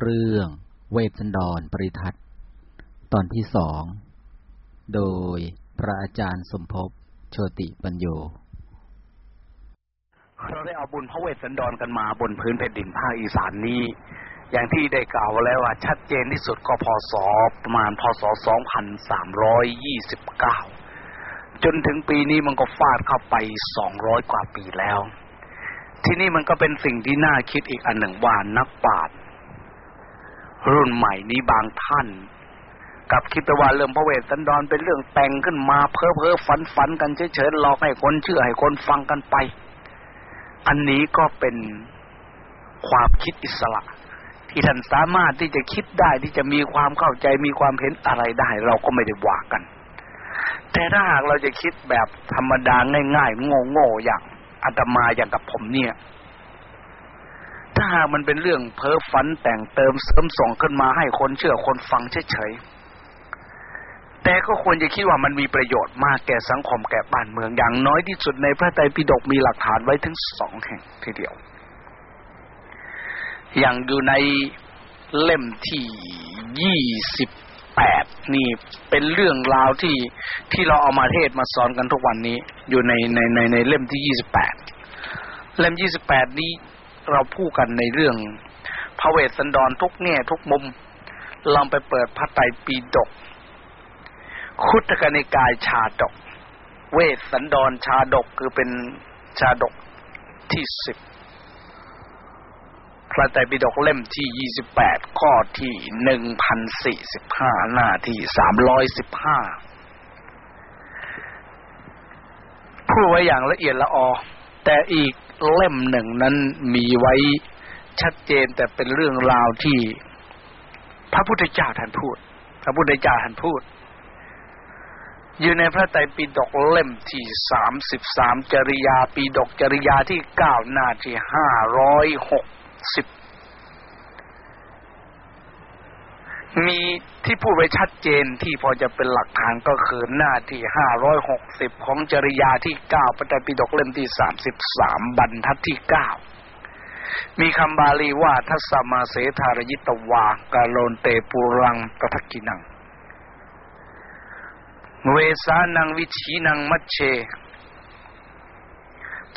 เรื่องเวทสันดรปริทัศน์ ตอนที่สอง โดยพระอาจารย์สมภพโชติปัญโย เราได้เอาบุญพระเวสสันดรกันมาบนพื้นแผ่นดินภาคอีสานนี้ อย่างที่ได้กล่าวแล้วว่าชัดเจนที่สุดก็พศประมาณพศ 2329 จนถึงปีนี้มันก็ฟาดเข้าไป 200 กว่าปีแล้ว ที่นี่มันก็เป็นสิ่งที่น่าคิดอีกอันหนึ่งว่านักปราชญ์ รุ่นใหม่นี้บางท่านกับคิดไปว่าเรื่องพระเวสสันดรเป็นเรื่องแต่งขึ้นมาเพ้อเพ้อฝันฝันกันเฉยๆหลอกให้คนเชื่อให้คนฟังกันไป อันนี้ก็เป็นความคิดอิสระ ที่ท่านสามารถที่จะคิดได้ที่จะมีความเข้าใจมีความเห็นอะไรได้ เราก็ไม่ได้ว่ากัน แต่ถ้าหากเราจะคิดแบบธรรมดาง่ายๆโง่ๆอย่างอาตมาอย่างกับผมเนี่ย ถ้าหากมันเป็นเรื่องเพ้อฝันแต่งเติมเสริมส่งขึ้นมาให้คนเชื่อคนฟังเฉยๆ แต่ก็ควรจะคิดว่ามันมีประโยชน์มากแก่สังคมแก่บ้านเมืองอย่างน้อยที่สุดในพระไตรปิฎกมีหลักฐานไว้ถึงสองแห่งทีเดียว อย่างอยู่ในเล่มที่ยี่สิบแปดนี่เป็นเรื่องราวที่ที่เราเอามาเทศมาสอนกันทุกวันนี้ อยู่ในในในในเล่มที่ยี่สิบแปดเล่มยี่สิบแปดนี้ เราพูดกันในเรื่องพระเวสสันดรทุกแง่ทุกมุม ลองไปเปิดพระไตรปิฎกคุตกนิกายชาดก เวสสันดรชาดกคือเป็นชาดกที่สิบพระไตรปิฎกเล่มที่ยี่สิบแปดข้อที่หนึ่งพันสี่สิบห้าหน้าที่สามร้อยสิบห้าพูดไว้อย่างละเอียดละออแต่อีก เล่มหนึ่งนั้นมีไว้ชัดเจนแต่เป็นเรื่องราวที่พระพุทธเจ้าท่านพูด พระพุทธเจ้าท่านพูด อยู่ในพระไตรปิฎกเล่มที่สามสิบสามจริยาปิฎกจริยาที่เก้าหน้าที่ห้าร้อยหกสิบ มีที่พูดไว้ชัดเจนที่พอจะเป็นหลักฐานก็คือหน้าที่ห้าร้อยหกสิบของจริยาที่เก้าพระไตรปิฎกเล่มที่สามสิบสามบรรทัดที่เก้ามีคำบาลีว่าทัสมาเสธารยิตวากาโลนเตปุรังกทักกินัง เวสานังวิชีนังมัชเช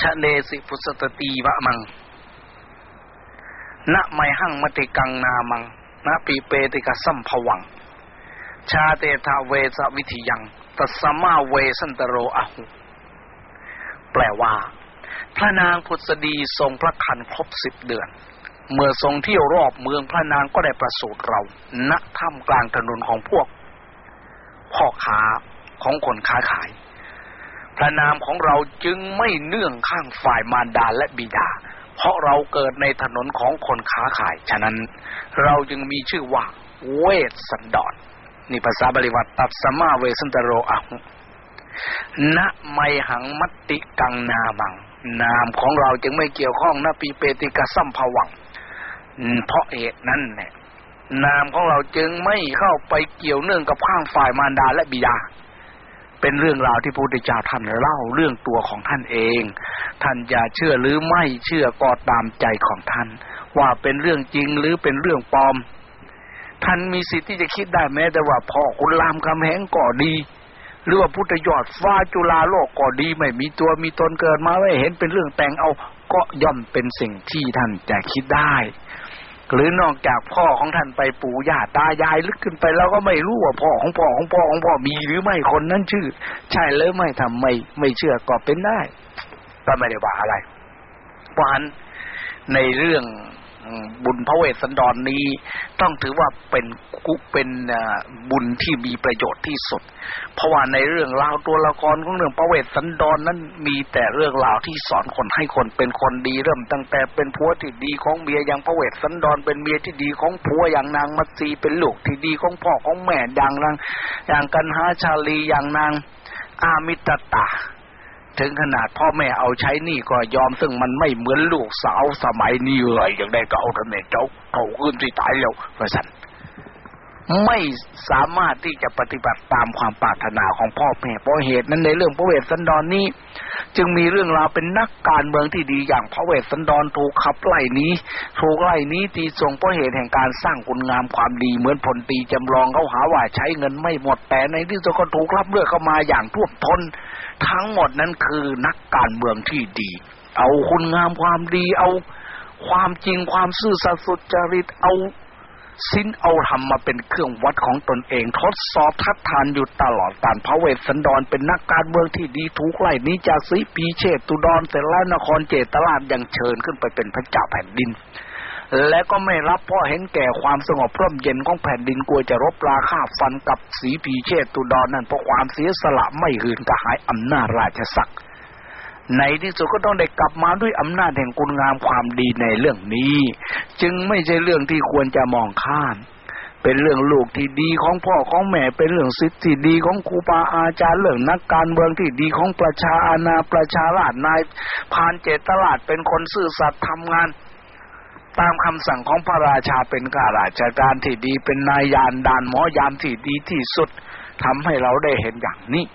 ชะเลสิพุสตตีวะมังณไมหังมติกังนามัง ณปีเปติกสัมภวัง ชาเตทาเวสวิธิยังตัสมาเวสันตโรอหุ แปลว่า พระนางพุทธดีทรงพระคันครบสิบเดือน เมื่อทรงเที่ยวรอบเมืองพระนางก็ได้ประสูติเรา ณถ้ำกลางถนนของพวกพ่อค้าของคนค้าขาย พระนามของเราจึงไม่เนื่องข้างฝ่ายมารดาและบิดา เพราะเราเกิดในถนนของคนค้าขาย ฉะนั้นเราจึงมีชื่อว่าเวสสันดรนี่ภาษาบาลีว่าตัดสมาเวสันตโรอะหุณไมหังมัตติกังนาบัง นามของเราจึงไม่เกี่ยวข้องนปีเปติกะสัมภวัง เพราะเหตุนั้นเนี่ยนามของเราจึงไม่เข้าไปเกี่ยวเนื่องกับข้างฝ่ายมารดาและบิดา เป็นเรื่องราวที่พระพุทธเจ้าท่านเล่าเรื่องตัวของท่านเอง ท่านจะเชื่อหรือไม่เชื่อก็ตามใจของท่าน ว่าเป็นเรื่องจริงหรือเป็นเรื่องปลอม ท่านมีสิทธิ์ที่จะคิดได้แม้ แต่ว่าพ่อคุณรามคำแหงก็ดี หรือว่าพุทธยอดฟ้าจุฬาโลกก็ดีไม่มีตัวมีตนเกิดมาไม่เห็นเป็นเรื่องแต่งเอาก็ย่อมเป็นสิ่งที่ท่านจะคิดได้ หรือนอกจากพ่อของท่านไปปู่ย่าตายายลึกขึ้นไปแล้วก็ไม่รู้ว่าพ่อของพ่อของพ่อของพ่อมีหรือไม่คนนั้นชื่อ ใช่หรือไม่ทำไม่ไม่เชื่อก็เป็นได้ ก็ไม่ได้ว่าอะไรเพราะฉะนั้นในเรื่อง บุญพระเวสสันดรนนี้ ต้องถือว่าเป็นกุเป็นบุญที่มีประโยชน์ที่สุด เพราะว่าในเรื่องราวตัวละครของเรื่องพระเวสสันดรนนั้นมีแต่เรื่องราวที่สอนคนให้คนเป็นคนดีเริ่มตั้งแต่เป็นผัวที่ดีของเมียอย่างพระเวสสันดร เป็นเมียที่ดีของผัวอย่างนางมัตสีเป็นลูกที่ดีของพ่อของแม่อย่างนางอย่างกันหาชาลีอย่างนางอามิตตา ถึงขนาดพ่อแม่เอาใช้หนี้ก็ยอมซึ่งมันไม่เหมือนลูกสาวสมัยนี้เลยอย่างได้ก็เอาทำไมเจ้าเขาขึ้นที่ตายแล้วพระสัน ไม่สามารถที่จะปฏิบัติตามความปรารถนาของพ่อแม่เพราะเหตุนั้นในเรื่องพระเวสสันดรนนี้ จึงมีเรื่องราวเป็นนักการเมืองที่ดีอย่างพระเวสสันดรถูกขับไล่นี้ถูกไล่นี้ตีทรงเพราะเหตุแห่งการสร้างคุณงามความดีเหมือนผลตีจำลองเขาหาว่าใช้เงินไม่หมดแต่ในที่สุดก็ถูกรับเลือกเข้ามาอย่างท่วมทนทั้งหมดนั้นคือนักการเมืองที่ดี เอาคุณงามความดีเอาความจริงความซื่อสัตย์สุจริตเอา สิ้นเอาทำมาเป็นเครื่องวัดของตนเอง ทดสอบทัดทานอยู่ตลอดการพระเวสสันดรเป็นนักการเมืองที่ดีทุกไล่นี้จากสีปีเชตตุดรเสร็จแล้วนครเจตลาดยังเชิญขึ้นไปเป็นพระเจ้าแผ่นดิน และก็ไม่รับเพราะเห็นแก่ความสงบร่มเย็นของแผ่นดินกลัวจะรบราฆ่าฟันกับสีปีเชตตุดรนั่นเพราะความเสียสละไม่หืนกระหายอำนาจราชศักดิ์ในที่สุดก็ต้องได้กลับมาด้วยอำนาจแห่งคุณงามความดีในเรื่องนี้ จึงไม่ใช่เรื่องที่ควรจะมองข้าม เป็นเรื่องลูกที่ดีของพ่อของแม่ เป็นเรื่องสิทธิที่ดีของครูบาอาจารย์เรื่องนักการเมืองที่ดีของประชาอาณาประชาราชนายพานเจตลาดเป็นคนซื่อสัตย์ทำงานตามคำสั่งของพระราชาเป็นข้าราชการที่ดีเป็นนายยานดานหมอยามที่ดีที่สุดทำให้เราได้เห็นอย่างนี้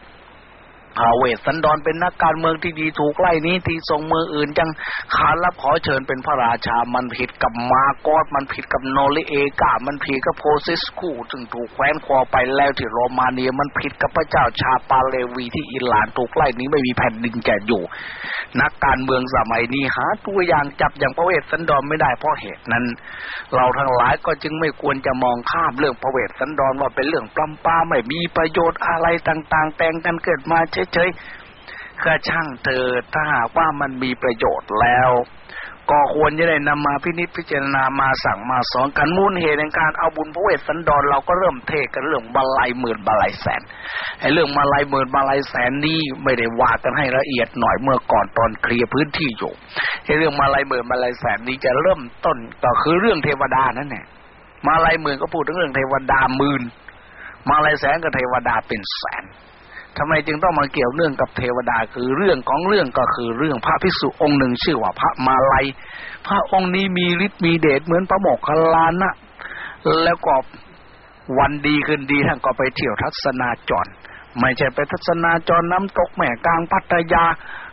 พระเวสสันดรเป็นนักการเมืองที่ดีถูกไล่หนีที่ทรงเมืองอื่นจังขานรับขอเชิญเป็นพระราชามันผิดกับมาร์กอสมันผิดกับนอริเอกา มันผิดกับเชาเชสคูซึ่งถูกแขวนคอไปแล้วที่โรมาเนียมันผิดกับพระเจ้าชาห์ปาห์ลาวีที่อิหร่านถูกไล่หนีไม่มีแผ่นดินจะอยู่ นักการเมืองสมัยนี้หาตัวอย่างจับอย่างพระเวสสันดรไม่ได้เพราะเหตุนั้น เราทั้งหลายก็จึงไม่ควรจะมองข้ามเรื่องพระเวสสันดรว่าเป็นเรื่องปลำปาไม่มีประโยชน์อะไรต่าง ๆ แต่งกันเกิดมาเฉยฉยๆก็ช่างเถิดถ้าหากว่ามันมีประโยชน์แล้ว ก็ควรจะได้นำมาพินิจพิจารณามาสั่งมาสอนกันมูลเหตุในการเอาบุญพระเวสสันดรเราก็เริ่มเทกันเรื่องบาลัยหมื่นบาลัยแสนไอ้เรื่องมาลัยหมื่นบาลัยแสนนี้ไม่ได้ว่ากันให้ละเอียดหน่อยเมื่อก่อนตอนเคลียร์พื้นที่อยู่ไอ้เรื่องมาลัยหมื่นบาลัยแสนนี้จะเริ่มต้นก็คือเรื่องเทวดานั่นแหละมาลัยหมื่นก็พูดถึงเรื่องเทวดาหมื่นมาลัยแสนกับเทวดาเป็นแสน ทำไมจึงต้องมาเกี่ยวเนื่องกับเทวดา คือเรื่องของเรื่องก็คือเรื่องพระภิกษุองค์หนึ่งชื่อว่าพระมาลัย พระองค์นี้มีฤทธิ์มีเดชเหมือนพระโมกขลานะ แล้วก็วันดีขึ้นดีท่านก็ไปเที่ยวทัศนาจร ไม่ใช่ไปทัศนาจรน้ำตกแม่กลางพัทยา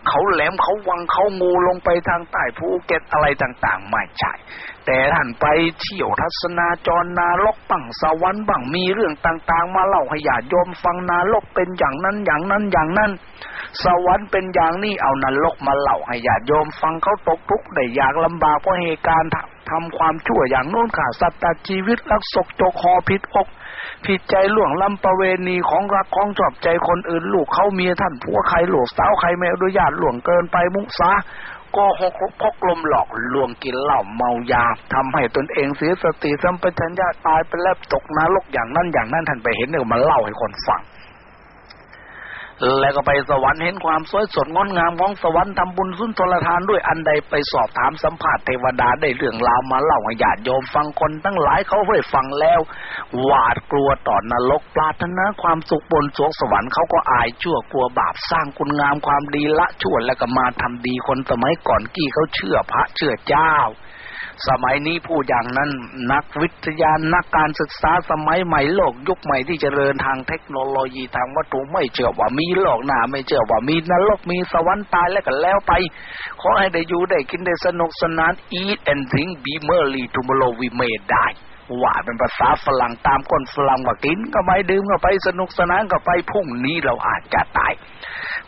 เขาแหลมเขาวังเขางูลงไปทางใต้ภูเก็ตอะไรต่างๆ ไม่ใช่ แต่ท่านไปเที่ยวทัศนาจรนารกบังสวรรค์บังมีเรื่องต่างๆ มาเล่าให้ญาติโยมฟังนารกเป็นอย่างนั้นอย่างนั้นอย่างนั้น สวรรค์เป็นอย่างนี้เอานรกมาเล่าให้ญาติโยมฟังเขาตกทุกข์ได้ยากลำบากเพราะเหตุการณ์ทำความชั่วอย่างโน้นขาสัตว์ตัดชีวิตลักศกโจคอผิดอก ผิดใจล่วงล้ำประเวณีของรักของชอบใจคนอื่น ลูกเขาเมียท่านผัวใครหลวกสาวใครไม่อนุญาตล่วงเกินไปมุสาก็หกพกลมหลอกลวงกินเหล้าเมายาทำให้ตนเองเสียสติสัมปชัญญะตายไปแล้วตกนรกอย่างนั้นอย่างนั้นท่านไปเห็นเนี่ยมาเล่าให้คนฟัง แล้วก็ไปสวรรค์เห็นความสวยสดงดงามของสวรรค์ทำบุญสุนทรทานด้วยอันใดไปสอบถามสัมภาษณ์เทวดาได้เรื่องราวมาเล่าให้ญาติโยมฟังคนตั้งหลายเขาได้ฟังแล้ว หวาดกลัวต่อนรกปรารถนาความสุขบนสวงสวรรค์เขาก็อายชั่วกลัวบาปสร้างคุณงามความดีละชั่วแล้วก็มาทำดีคนสมัยก่อนกี้เขาเชื่อพระเชื่อเจ้า สมัยนี้พูดอย่างนั้นนักวิทยานักการศึกษาสมัยใหม่โลกยุคใหม่ที่จเจริญทางเทคโนโลยีทางวัตถุไม่เชื่อว่ามีโลกหน้าไม่เชื่อว่ามีนรกมีสวรรค์ตายแล้วก็แล้วไป ขอให้ได้อยู่ได้กินได้สนุกสนาน eat and drink be merry tomorrow we may die ว่าเป็นภาษาฝรั่งตามคนฝรั่งว่ากินก็ไปดื่มก็ไปสนุกสนานก็ไปพรุ่งนี้เราอาจจะตาย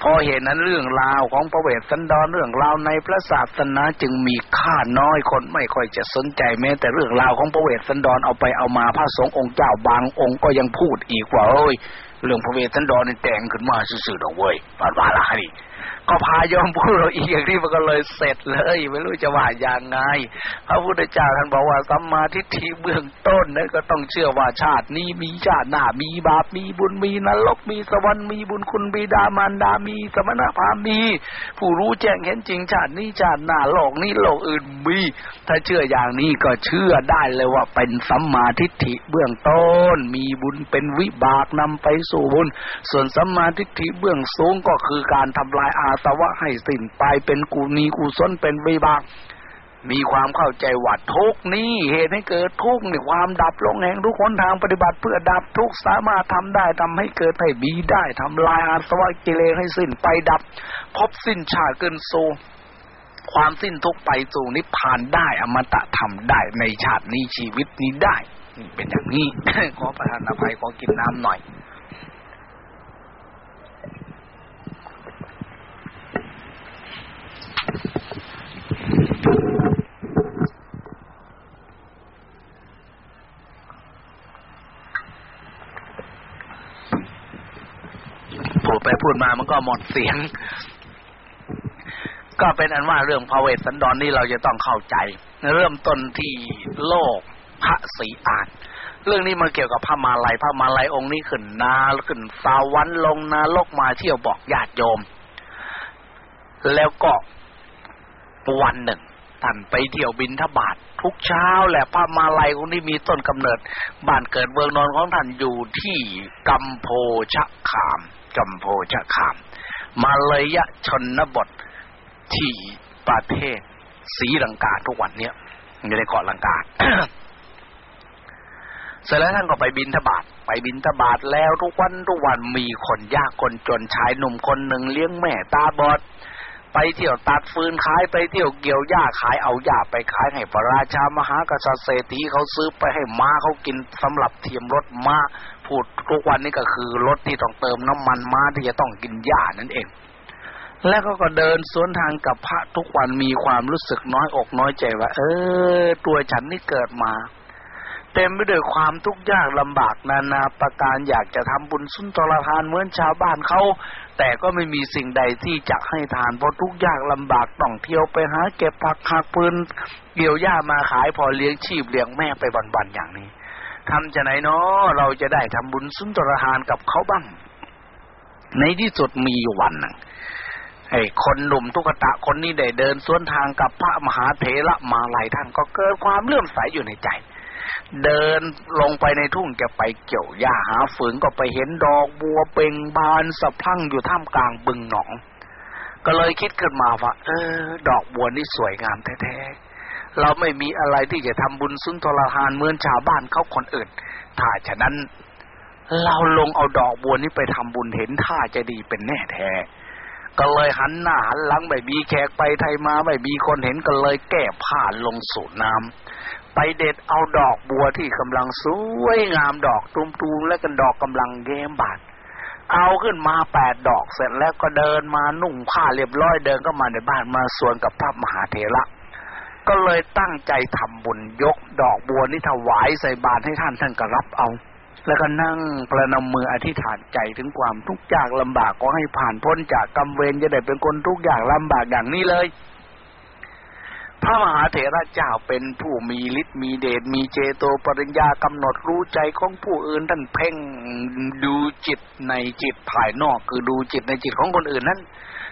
พอเหตุนั้นเรื่องราวของพระเวสสันดรเรื่องราวในพระศาสนาจึงมีค่าน้อยคนไม่ค่อยจะสนใจแม้ แต่เรื่องราวของพระเวสสันดรเอาไปเอามาพระสงฆ์องค์เจ้าบางองค์ก็ยังพูดอีกว่าเอ้ยเรื่องพระเวสสันดรนี่แต่งขึ้นมาซื่อๆดอกเว้ยปาดว่าละนี่ ก็พายอมพูดเราอีกอย่างนี้มันก็เลยเสร็จเลย ไม่รู้จะว่าอย่างไง พระพุทธเจ้าท่านบอกว่าสัมมาทิฏฐิเบื้องต้นนั้นก็ต้องเชื่อว่าชาตินี้มีชาติหน้ามีบาปมีบุญมีนรกมีสวรรค์มีบุญคุณบิดามารดามีสมณพามี ผู้รู้แจ้งเห็นจริงชาตินี้ชาติหน้าโลกนี้โลกอื่นมี ถ้าเชื่ออย่างนี้ก็เชื่อได้เลยว่าเป็นสัมมาทิฏฐิเบื้องต้น มีบุญเป็นวิบากนำไปสู่บุญ ส่วนสัมมาทิฏฐิเบื้องสูงก็คือการทำลายอาสวะให้สิ้นไปเป็นกูนีกูศลเป็นวิบาก มีความเข้าใจว่าทุกนี้เหตุให้เกิดทุกนี่ความดับลงแห่งทุกคนทางปฏิบัติเพื่อดับทุกสามารถทำได้ทำให้เกิดให้มีได้ทำลายอาสวะกิเลสให้สิ้นไปดับ พบสิ้นชาติเกินโซความสิ้นทุกไปสู่นิพพานได้อมตะทำได้ในชาตินี้ชีวิตนี้ได้ เป็นอย่างนี้ ขอประทานอภัยขอกินน้ำหน่อย พูดไปพูดมามันก็หมดเสียง ก็เป็นอันว่าเรื่องพระเวสสันดรนนี่เราจะต้องเข้าใจ เริ่มต้นที่โลกพระศรีอานเรื่องนี้มันเกี่ยวกับพระมาลัยพระมาลัยองค์นี้ขึ้นนาขึ้นสาวันลงนาลกมาเที่ยวบอกญาติโยม แล้วก็วันหนึ่ง ท่านไปเที่ยวบินทบาททุกเช้าแหละพระมาลัยองค์นี้มีต้นกำเนิด บ้านเกิดเมืองนอนของท่านอยู่ที่กัมโพชะขามกัมโพชะขาม มาเลยยะชนบทที่ประเทศศรีลังกาทุกวันเนี้ยอยู่ในเกาะลังกาเสร็จแล้วท่านก็ไปบินทบาทไปบินทบาทแล้วทุกวันทุกวันมีคนยากคนจนชายหนุ่มคนหนึ่งเลี้ยงแม่ตาบอด ไปเที่ยวตัดฟืนขายไปเที่ยวเกี่ยวหญ้าขายเอาหญ้าไปขายให้พระราชามหากษัตริย์เศรษฐีเขาซื้อไปให้ม้าเขากินสำหรับเทียมรถม้าพูดทุกวันนี้ก็คือรถที่ต้องเติมน้ำมันม้าที่จะต้องกินหญ้านั่นเอง แล้วก็ก็เดินสวนทางกับพระทุกวันมีความรู้สึกน้อยอกน้อยใจว่า เออ ตัวฉันนี่เกิดมา เต็มไปด้วยความทุกข์ยากลำบากนานาประการอยากจะทำบุญสุนทรทานเหมือนชาวบ้านเขา แต่ก็ไม่มีสิ่งใดที่จะให้ทานเพราะทุกข์ยากลำบากต้องเที่ยวไปหาเก็บผักหักปืนเกี่ยวหญ้ามาขายพอเลี้ยงชีพเลี้ยงแม่ไปวันๆอย่างนี้ทำจะไหนเนาะเราจะได้ทำบุญสุนทรทานกับเขาบ้าง ในที่สุดมีอยู่วันหนึ่งไอ้คนหนุ่มทุกตะคนนี้ได้เดินสวนทางกับพระมหาเถระมาลัยท่านก็เกิดความเลื่อมใสอยู่ในใจ เดินลงไปในทุ่งจะไปเกี่ยวหญ้าหาฝืนก็ไปเห็นดอกบัวเป่งบานสะพรั่งอยู่ท่ามกลางบึงหนอง ก็เลยคิดขึ้นมาว่า เออ ดอกบัวนี่สวยงามแท้ๆเราไม่มีอะไรที่จะทำบุญสุนทรทานเหมือนชาวบ้านเขาคนอื่น ถ้าฉะนั้น เราลงเอาดอกบัวนี้ไปทำบุญเห็นท่าจะดีเป็นแน่แท้ก็เลยหันหน้าหันหลังไม่มีแขกไปไทยมาไม่มีคนเห็นก็เลยแก้ผ้าลงสู่น้ำ ไปเด็ดเอาดอกบัวที่กำลังสวยงามดอกตุมๆและกันดอกกำลังแย้มบานเอาขึ้นมาแปดดอกเสร็จแล้วก็เดินมานุ่งผ้าเรียบร้อยเดินก็มาในบ้านมาสวนกับพระมหาเถระก็เลยตั้งใจทำบุญยกดอกบัวนี้ถวายใส่บาตรให้ท่านท่านก็รับเอา แล้วก็นั่งประนมมืออธิษฐานใจถึงความทุกข์ยากลำบากก็ให้ผ่านพ้นจากกรรมเวรจะได้เป็นคนทุกข์ยากลำบากอย่างนี้เลย พระมหาเถระเจ้าเป็นผู้มีฤทธิ์มีเดชมีเจโตปริญญากำหนดรู้ใจของผู้อื่นท่านเพ่งดูจิตในจิตภายนอกคือดูจิตในจิตของคนอื่นนั้น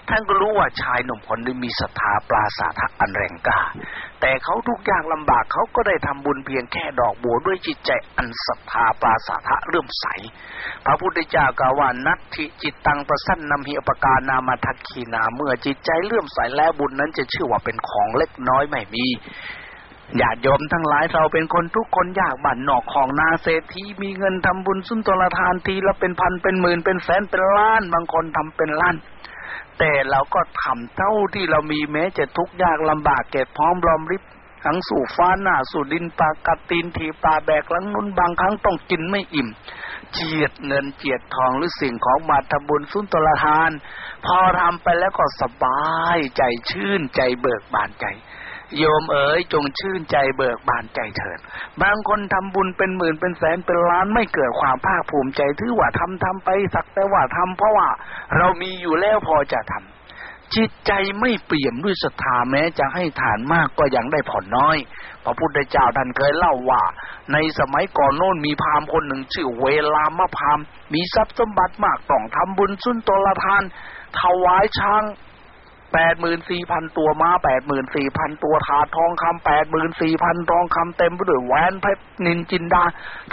ท่านก็รู้ว่าชายหนุ่มคนนี้มีศรัทธาปราสาทะอันแรงกล้า แต่เขาทุกอย่างลำบากเขาก็ได้ทำบุญเพียงแค่ดอกบัวด้วยจิตใจอันศรัทธาปราสาทะเรื่มใส พระพุทธเจ้ากล่าวว่านัตถิจิตตังประสันนำหิอปการนามาทักขีนาเมื่อจิตใจเลื่อมใสแล้วบุญนั้นจะชื่อว่าเป็นของเล็กน้อยไม่มีญาติโยมทั้งหลายเราเป็นคนทุกคนยากบั่นนอกของนาเศรษฐีมีเงินทำบุญสุนทรทานทีละเป็นพันเป็นหมื่นเป็นแสนเป็นล้าน บางคนทำเป็นล้าน แต่เราก็ทำเท่าที่เรามีแม้จะทุกข์ยากลำบากเก็บพร้อมรอมริบทั้งสู่ฟ้าหน้าสู่ดินปากกัดตีนทีปลาแบกลังนุนบางครั้งต้องกินไม่อิ่ม เจียดเงินเจียดทองหรือสิ่งของมาทำบุญสุนทรทาน พอทำไปแล้วก็สบายใจชื่นใจเบิกบานใจ โยมเอ๋ยจงชื่นใจเบิกบานใจเถิด บางคนทำบุญเป็นหมื่นเป็นแสนเป็นล้านไม่เกิดความภาคภูมิใจถือว่าทำทำไปสักแต่ว่าทำเพราะว่าเรามีอยู่แล้วพอจะทำจิตใจไม่เปี่ยมด้วยศรัทธาแม้จะให้ฐานมากก็ยังได้ผ่อนน้อย พระพุทธเจ้าท่านเคยเล่าว่า ในสมัยก่อนโน้นมีพราหมณ์คนหนึ่งชื่อเวลามะพรามมีทรัพย์สมบัติมากต้องทำบุญสุนทรทานถวายช้าง แปดหมื่นสี่พันตัวม้าแปดหมื่นสี่พันตัวถาดทองคำแปดหมื่นสี่พันทองคำเต็มไปด้วยแหวนเพชรนินจินดา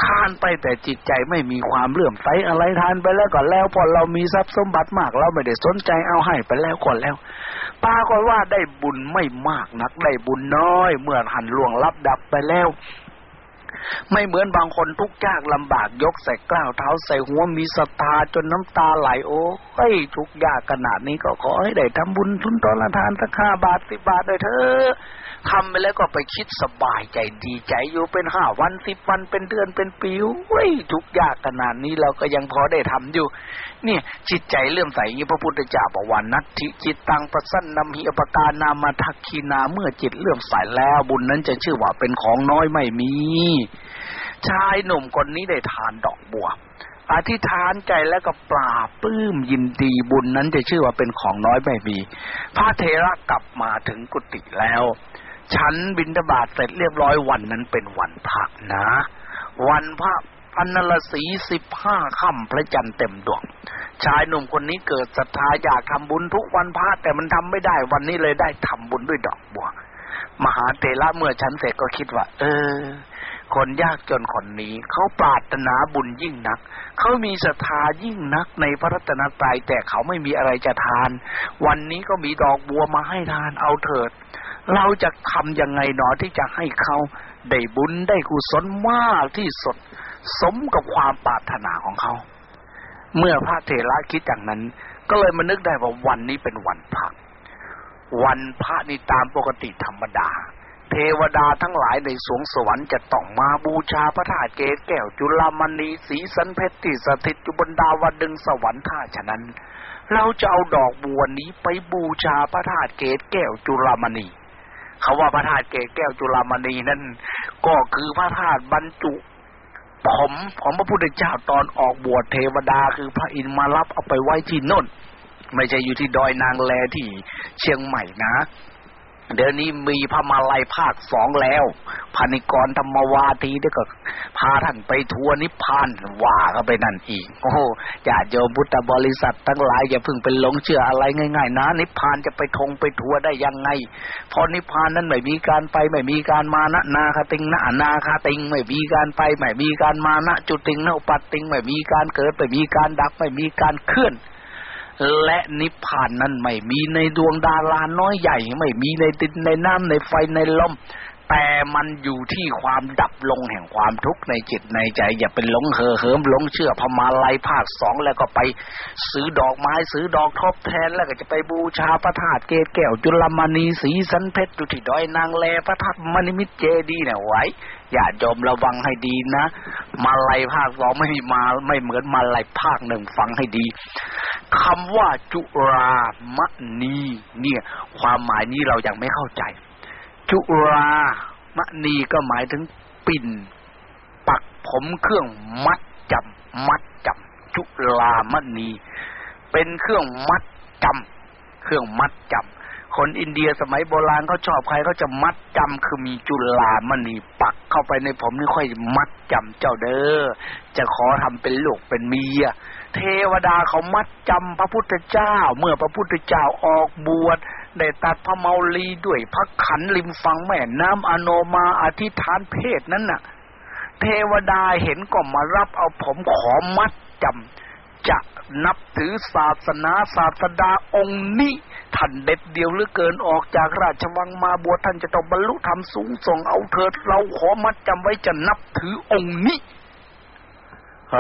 ทานไปแต่จิตใจไม่มีความเลื่อมใสอะไรทานไปแล้วก็แล้วพอเรามีทรัพย์สมบัติมากเราไม่ได้สนใจเอาให้ไปแล้วก่อนแล้วปากฏว่าได้บุญไม่มากนักได้บุญน้อย เมื่อหันล่วงลับดับไปแล้ว ไม่เหมือนบางคนทุกข์ยากลำบากยกใส่กล้าวเท้าใส่หัวมีสตาจนน้ำตาไหลโอ้ยทุกข์ยากขนาดนี้ก็ขอให้ได้ทำบุญทุนตอนละทานสักห้าบาทสิบาทเลยเถอะทำไปแล้วก็ไปคิดสบายใจดีใจอยู่เป็นห้าวันสิบวันเป็นเดือนเป็นปีโอ้ยทุกยากขนาดนี้เราก็ยังพอได้ทำอยู่ เนี่ย จิตใจเลื่อมใสยี่พระพุทธเจ้าบอกว่านัตถิจิตตังประสันนำหิอปการนามาทักคีนาเมื่อจิตเลื่อมใสแล้วบุญนั้นจะชื่อว่าเป็นของน้อยไม่มี ชายหนุ่มคนนี้ได้ทานดอกบัวอธิษฐานใจแล้วก็ปราบปลื้มยินดีบุญนั้นจะชื่อว่าเป็นของน้อยไม่มี พระเทระกลับมาถึงกุฏิแล้ว ฉันบินทบาทเสร็จเรียบร้อยวันนั้นเป็นวันพักนะ วันพระ พันนลสีสิบห้าค่ำพระจันทร์เต็มดวง ชายหนุ่มคนนี้เกิดศรัทธาอยากทำบุญทุกวันพระแต่มันทำไม่ได้วันนี้เลยได้ทำบุญด้วยดอกบัว มหาเตระเมื่อฉันเสร็จก็คิดว่า เออ คนยากจนคนนี้เขาปรารถนาบุญยิ่งนัก เขามีศรัทธายิ่งนักในพระรัตนตรัยแต่เขาไม่มีอะไรจะทาน วันนี้ก็มีดอกบัวมาให้ทานเอาเถิด เราจะทำยังไงหนอที่จะให้เขาได้บุญได้กุศลมากที่สุด สมกับความปรารถนาของเขา เมื่อพระเถระคิดอย่างนั้น ก็เลยมานึกได้ว่าวันนี้เป็นวันพระวันพระนี่ตามปกติธรรมดา เทวดาทั้งหลายในสวงสวรรค์จะต้องมาบูชาพระธาตุเกศแก้วจุลามณีสีสันเพชรที่สถิตอยู่บนดาวดึงสวรรค์ท่าฉะนั้น เราจะเอาดอกบัวนี้ไปบูชาพระธาตุเกศแก้วจุลามณีเขาว่าพระธาตุเกศแก้วจุลามณีนั่นก็คือพระธาตุบรรจุ ผมของพระพุทธเจ้าตอนออกบวชเทวดาคือพระอินทร์มารับเอาไปไว้ที่น่นไม่ใช่อยู่ที่ดอยนางแลที่เชียงใหม่นะ เดี๋ยวนี้มีพระมาลัยภาคสองแล้วพานิกรธรรมวาทีได้ก็พาท่านไปทัวนิพพานว่าก็ไปนั่นอีก โอ้ญาติโยมพุทธบริษัททั้งหลายอย่าเพิ่งไปหลงเชื่ออะไรง่ายๆนะนิพพานจะไปทงไปทัวได้ยังไงพอนิพพานนั้นไม่มีการไปไม่มีการมานะนาคติงนะนาคาติงไม่มีการไปไม่มีการมานะจุติงนะอุปัตติงไม่มีการเกิดไม่มีการดับไม่มีการเคลื่อน และนิพพานนั้นไม่มีในดวงดาราน้อยใหญ่ ไม่มีในดินในน้ำในไฟในลม แต่มันอยู่ที่ความดับลงแห่งความทุกข์ในจิตในใจ อย่าเป็นหลงเหอเหิมหลงเชื่อพมาลัยภาคสองแล้วก็ไปซื้อดอกไม้ซื้อดอกทบแทนแล้วก็จะไปบูชาพระธาตุเกศแก้วจุลมณีสีสันเพชรดูที่ดอยนางแลพระธาตุมณีมิตรเจดีเนี่ยไว้อย่าจมระวังให้ดีนะ มาลัยภาคสองไม่มาไม่เหมือนมาลัยภาคหนึ่งฟังให้ดีคำว่าจุรามณีเนี่ย ความหมายนี้เรายังไม่เข้าใจ จุรามณีก็หมายถึงปิ่น ปักผมเครื่องมัดจำมัดจำจุลามณีเป็นเครื่องมัดจำเครื่องมัดจำคนอินเดียสมัยโบราณเขาชอบใครเขาจะมัดจำคือมีจุลามณีปักเข้าไปในผมนี่ค่อยมัดจำเจ้าเด้อจะขอทำเป็นลูกเป็นเมียเทวดาเขามัดจำพระพุทธเจ้า เมื่อพระพุทธเจ้าออกบวช ได้ตัดพระเมาลีด้วยพระขันริมฟังแม่น้ำอโนมาอธิษฐานเพศนั้นน่ะ เทวดาเห็นก็มารับเอาผมขอมัดจำจะนับถือศาสนาศาสดาองค์นี้ท่านเด็ดเดียวหรือเกินออกจากราชวังมาบวชท่านจะต้องบรรลุธรรมสูงส่งเอาเถิด เราขอมัดจำไว้จะนับถือองค์นี้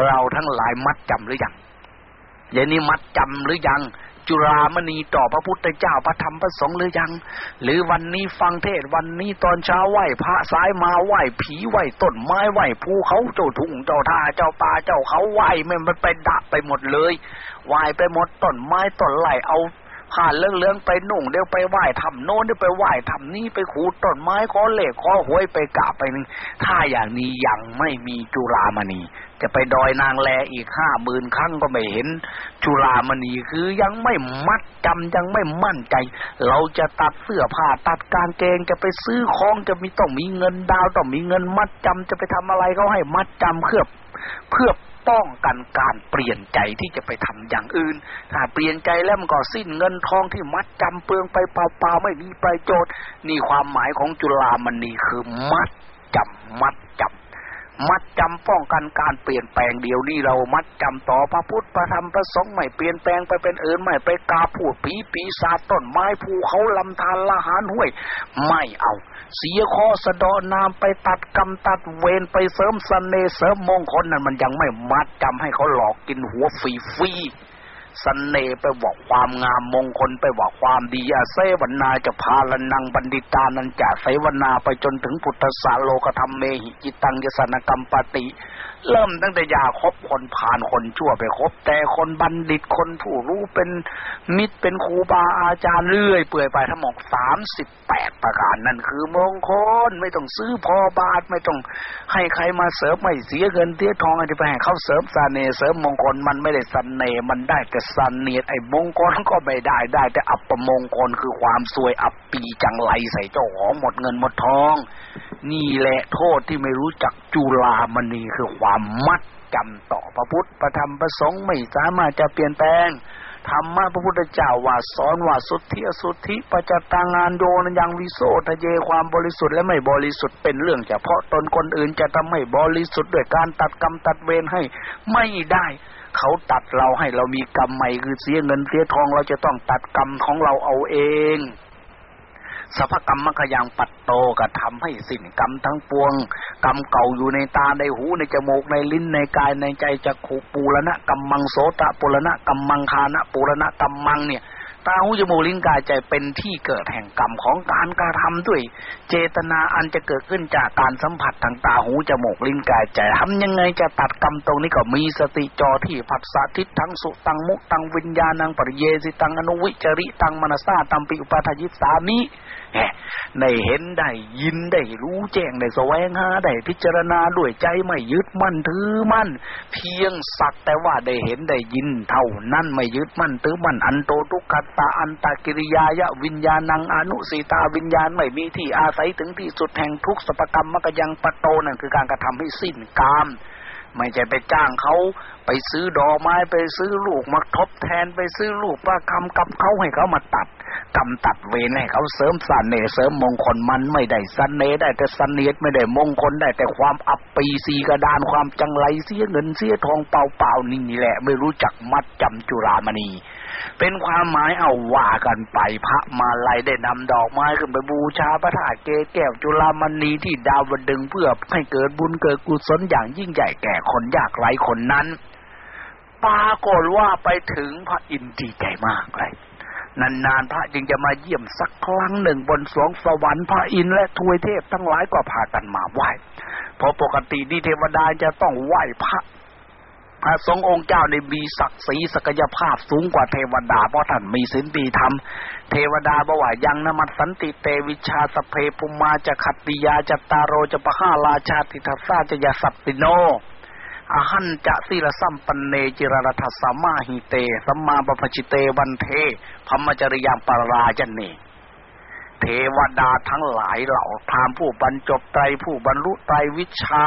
เราทั้งหลายมัดจำหรือยังเดี๋ยวนี้มัดจำหรือยัง จุรามณีต่อพระพุทธเจ้าพระธรรมพระสงฆ์หรือยัง หรือวันนี้ฟังเทศวันนี้ตอนเช้าไหว้พระสายมาไหว้ผีไหว้ต้นไม้ไหว้ภูเขาเจ้าทุ่งเจ้าท่าเจ้าป่าเจ้าเขาไหว้ไม่มันไปดับไปหมดเลยไหว้ไปหมดต้นไม้ต้นไหลเอา ผ่านเรื่องเรื่องไปนุ่งเดี๋ยวไปไหว้ทำโน้นเดี๋ยวไปไหว้ทำนี้ไปขูดต้นไม้ขอเหล็กขอหวยไปกราบไปนึงถ้าอย่างนี้ยังไม่มีจุรามณี จะไปดอยนางแลอีกห้าหมื่นครั้งก็ไม่เห็น จุลามณีคือยังไม่มัดจำยังไม่มั่นใจ เราจะตัดเสื้อผ้าตัดกางเกงจะไปซื้อของจะมีต้องมีเงินดาวต้องมีเงินมัดจำจะไปทำอะไรเขาให้มัดจำเพื่อเพื่อ ป้องกันการเปลี่ยนใจที่จะไปทำอย่างอื่น ถ้าเปลี่ยนใจแล้วมันก็สิ้นเงินทองที่มัดจำเปลืองไปเปล่าๆไม่มีประโยชน์นี่ความหมายของจุลามณีคือมัดจำมัดจำมัดจำป้องกันการเปลี่ยนแปลงเดียวนี้เรามัดจำต่อพระพุทธพระธรรมพระสงฆ์ไม่เปลี่ยนแปลงไปเป็นอื่นไม่ไปกาพูดผีปีศาจต้นไม้ภูเขาลำธารละหานห้วย ไม่เอา เสียข้อสะดอนามไปตัดกรรมตัดเวรไปเสริมสเสน่ห์เสริมมงคลนั่นมันยังไม่มัดจำให้เขาหลอกกินหัวฟรีฟรีสเสน่ห์ไปบอกความงามมงคลไปบอกความดีอาเซวันนาจะพาลนังบัณฑิตานันจะเสวนาไปจนถึงพุทธสาโลกธรรมเมหิจิตังยสนกรรมปติ เริ่มตั้งแต่ยาคบคนผ่านคนชั่วไปคบ แต่คนบัณฑิตคนผู้รู้เป็นมิตรเป็นครูบาอาจารย์เรื่อย เปื่อยไปทั้งหมดสามสิบแปดประการนั่นคือมงคลไม่ต้องซื้อพอบาทไม่ต้องให้ใครมาเสริมไม่เสียเงินเตี้ยทองอะไรไปให้เขาเสริมสเนเสริมมงคลมันไม่ได้สเนมันได้แต่สเน่ไอ้มงคลก็ไม่ได้ได้ แต่อัปมงคลคือความซวยอับปีจังไรใส่เจ้าของหมดเงินหมดทอง นี่แหละโทษที่ไม่รู้จักจุลามณีคือความมัดจำต่อพระพุทธพระธรรมพระสงฆ์ไม่สามารถจะเปลี่ยนแปลงธรรมะพระพุทธเจ้าว่าสอนว่าสุทธิสุทธิปัจจตางานโดนยังวิโสทะเยความบริสุทธิ์และไม่บริสุทธิ์เป็นเรื่องเฉพาะตนคนอื่นจะทำให้บริสุทธิ์ด้วยการตัดกรรมตัดเวรให้ไม่ได้ เขาตัดเราให้เรามีกรรมใหม่คือเสียเงินเสียทองเราจะต้องตัดกรรมของเราเอาเอง สัพกรรมมกยังปัตโตก็ทำให้สิ้นกรรมทั้งปวง กรรมเก่าอยู่ในตาในหูในจมูกในลิ้นในกายในใจจะขูปูรณะกรรมมังโสตะปุรณะกรรมมังคานะปุรณะกรรมมังเนี่ยตาหูจมูกลิ้นกายใจเป็นที่เกิดแห่งกรรมของการกระทำด้วย เจตนาอันจะเกิดขึ้นจากการสัมผัสทางตาหูจมูกลิ้นกายใจทำยังไงจะตัดกรรมตรงนี้ก็มีสติจอที่ผัสสะทิฏทั้งสุตังมุตังวิญญาณังปริเยสิตังอนุวิจริตังมนสาตัมปิอุปาทยิสามิ ได้เห็นได้ยินได้รู้แจ้งได้แสวงหาได้พิจารณาด้วยใจไม่ยึดมั่นถือมั่น เพียงสักแต่ว่าได้เห็นได้ยินเท่านั้นไม่ยึดมั่นถือมั่นอันโตทุกขตาอันตากิริยายะวิญญาณังอนุสีตาวิญญาณไม่มีที่อาศัยถึงที่สุดแห่งทุกสปกรรมมกยังปโตนั่นคือการกระทำให้สิ้นกาม ไม่ใช่ไปจ้างเขาไปซื้อดอกไม้ไปซื้อลูกมาทบแทนไปซื้อลูกประคำกับเขาให้เขามาตัดกำตัดเวรให้เขาเสริมสันเนเสริมมงคลมันไม่ได้สันเนได้แต่สันเนตไม่ได้มงคลได้แต่ความอับปีสีกระดานความจังไรเสียเงินเสียทองเปล่าเปล่านี่แหละ ไม่รู้จักมัดจำจุรามณี เป็นความหมายเอาว่ากันไปพระมาลัยได้นำดอกไม้ขึ้นไปบูชาพระธาตุเกแก้วจุลามณีที่ดาวดึงเพื่อให้เกิดบุญเกิดกุศลอย่างยิ่งใหญ่แก่คนยากไร้คนนั้นปรากฏว่าไปถึงพระอินทร์ดีใจมากเลยนานๆพระจึงจะมาเยี่ยมสักครั้งหนึ่งบนสวงสวรรค์พระอินทร์และทวยเทพทั้งหลายก็พากันมาไหว้เพราะปกตินี่เทวดาจะต้องไหว้พระ พระสงฆ์องค์เจ้าในมีศักดิ์ศรีศักยภาพสูงกว่าเทวดาเพราะท่านมีศีลปีธรรม เทวดาบวายังนมัสสันติเตวิชาสเพปุมาจะขัตติยาจตารโรจะปะห้าราชาติทัสสาจะยาสัตติโนอหันจะสีละสัมปันเนจิรรัตสัมมาหิเตสัมมาปปจิเตวันเทพมจริยามปราจันเนเทวดาทั้งหลายเหล่าพามผู้บรรจบไตรผู้บรรลุไตรวิชา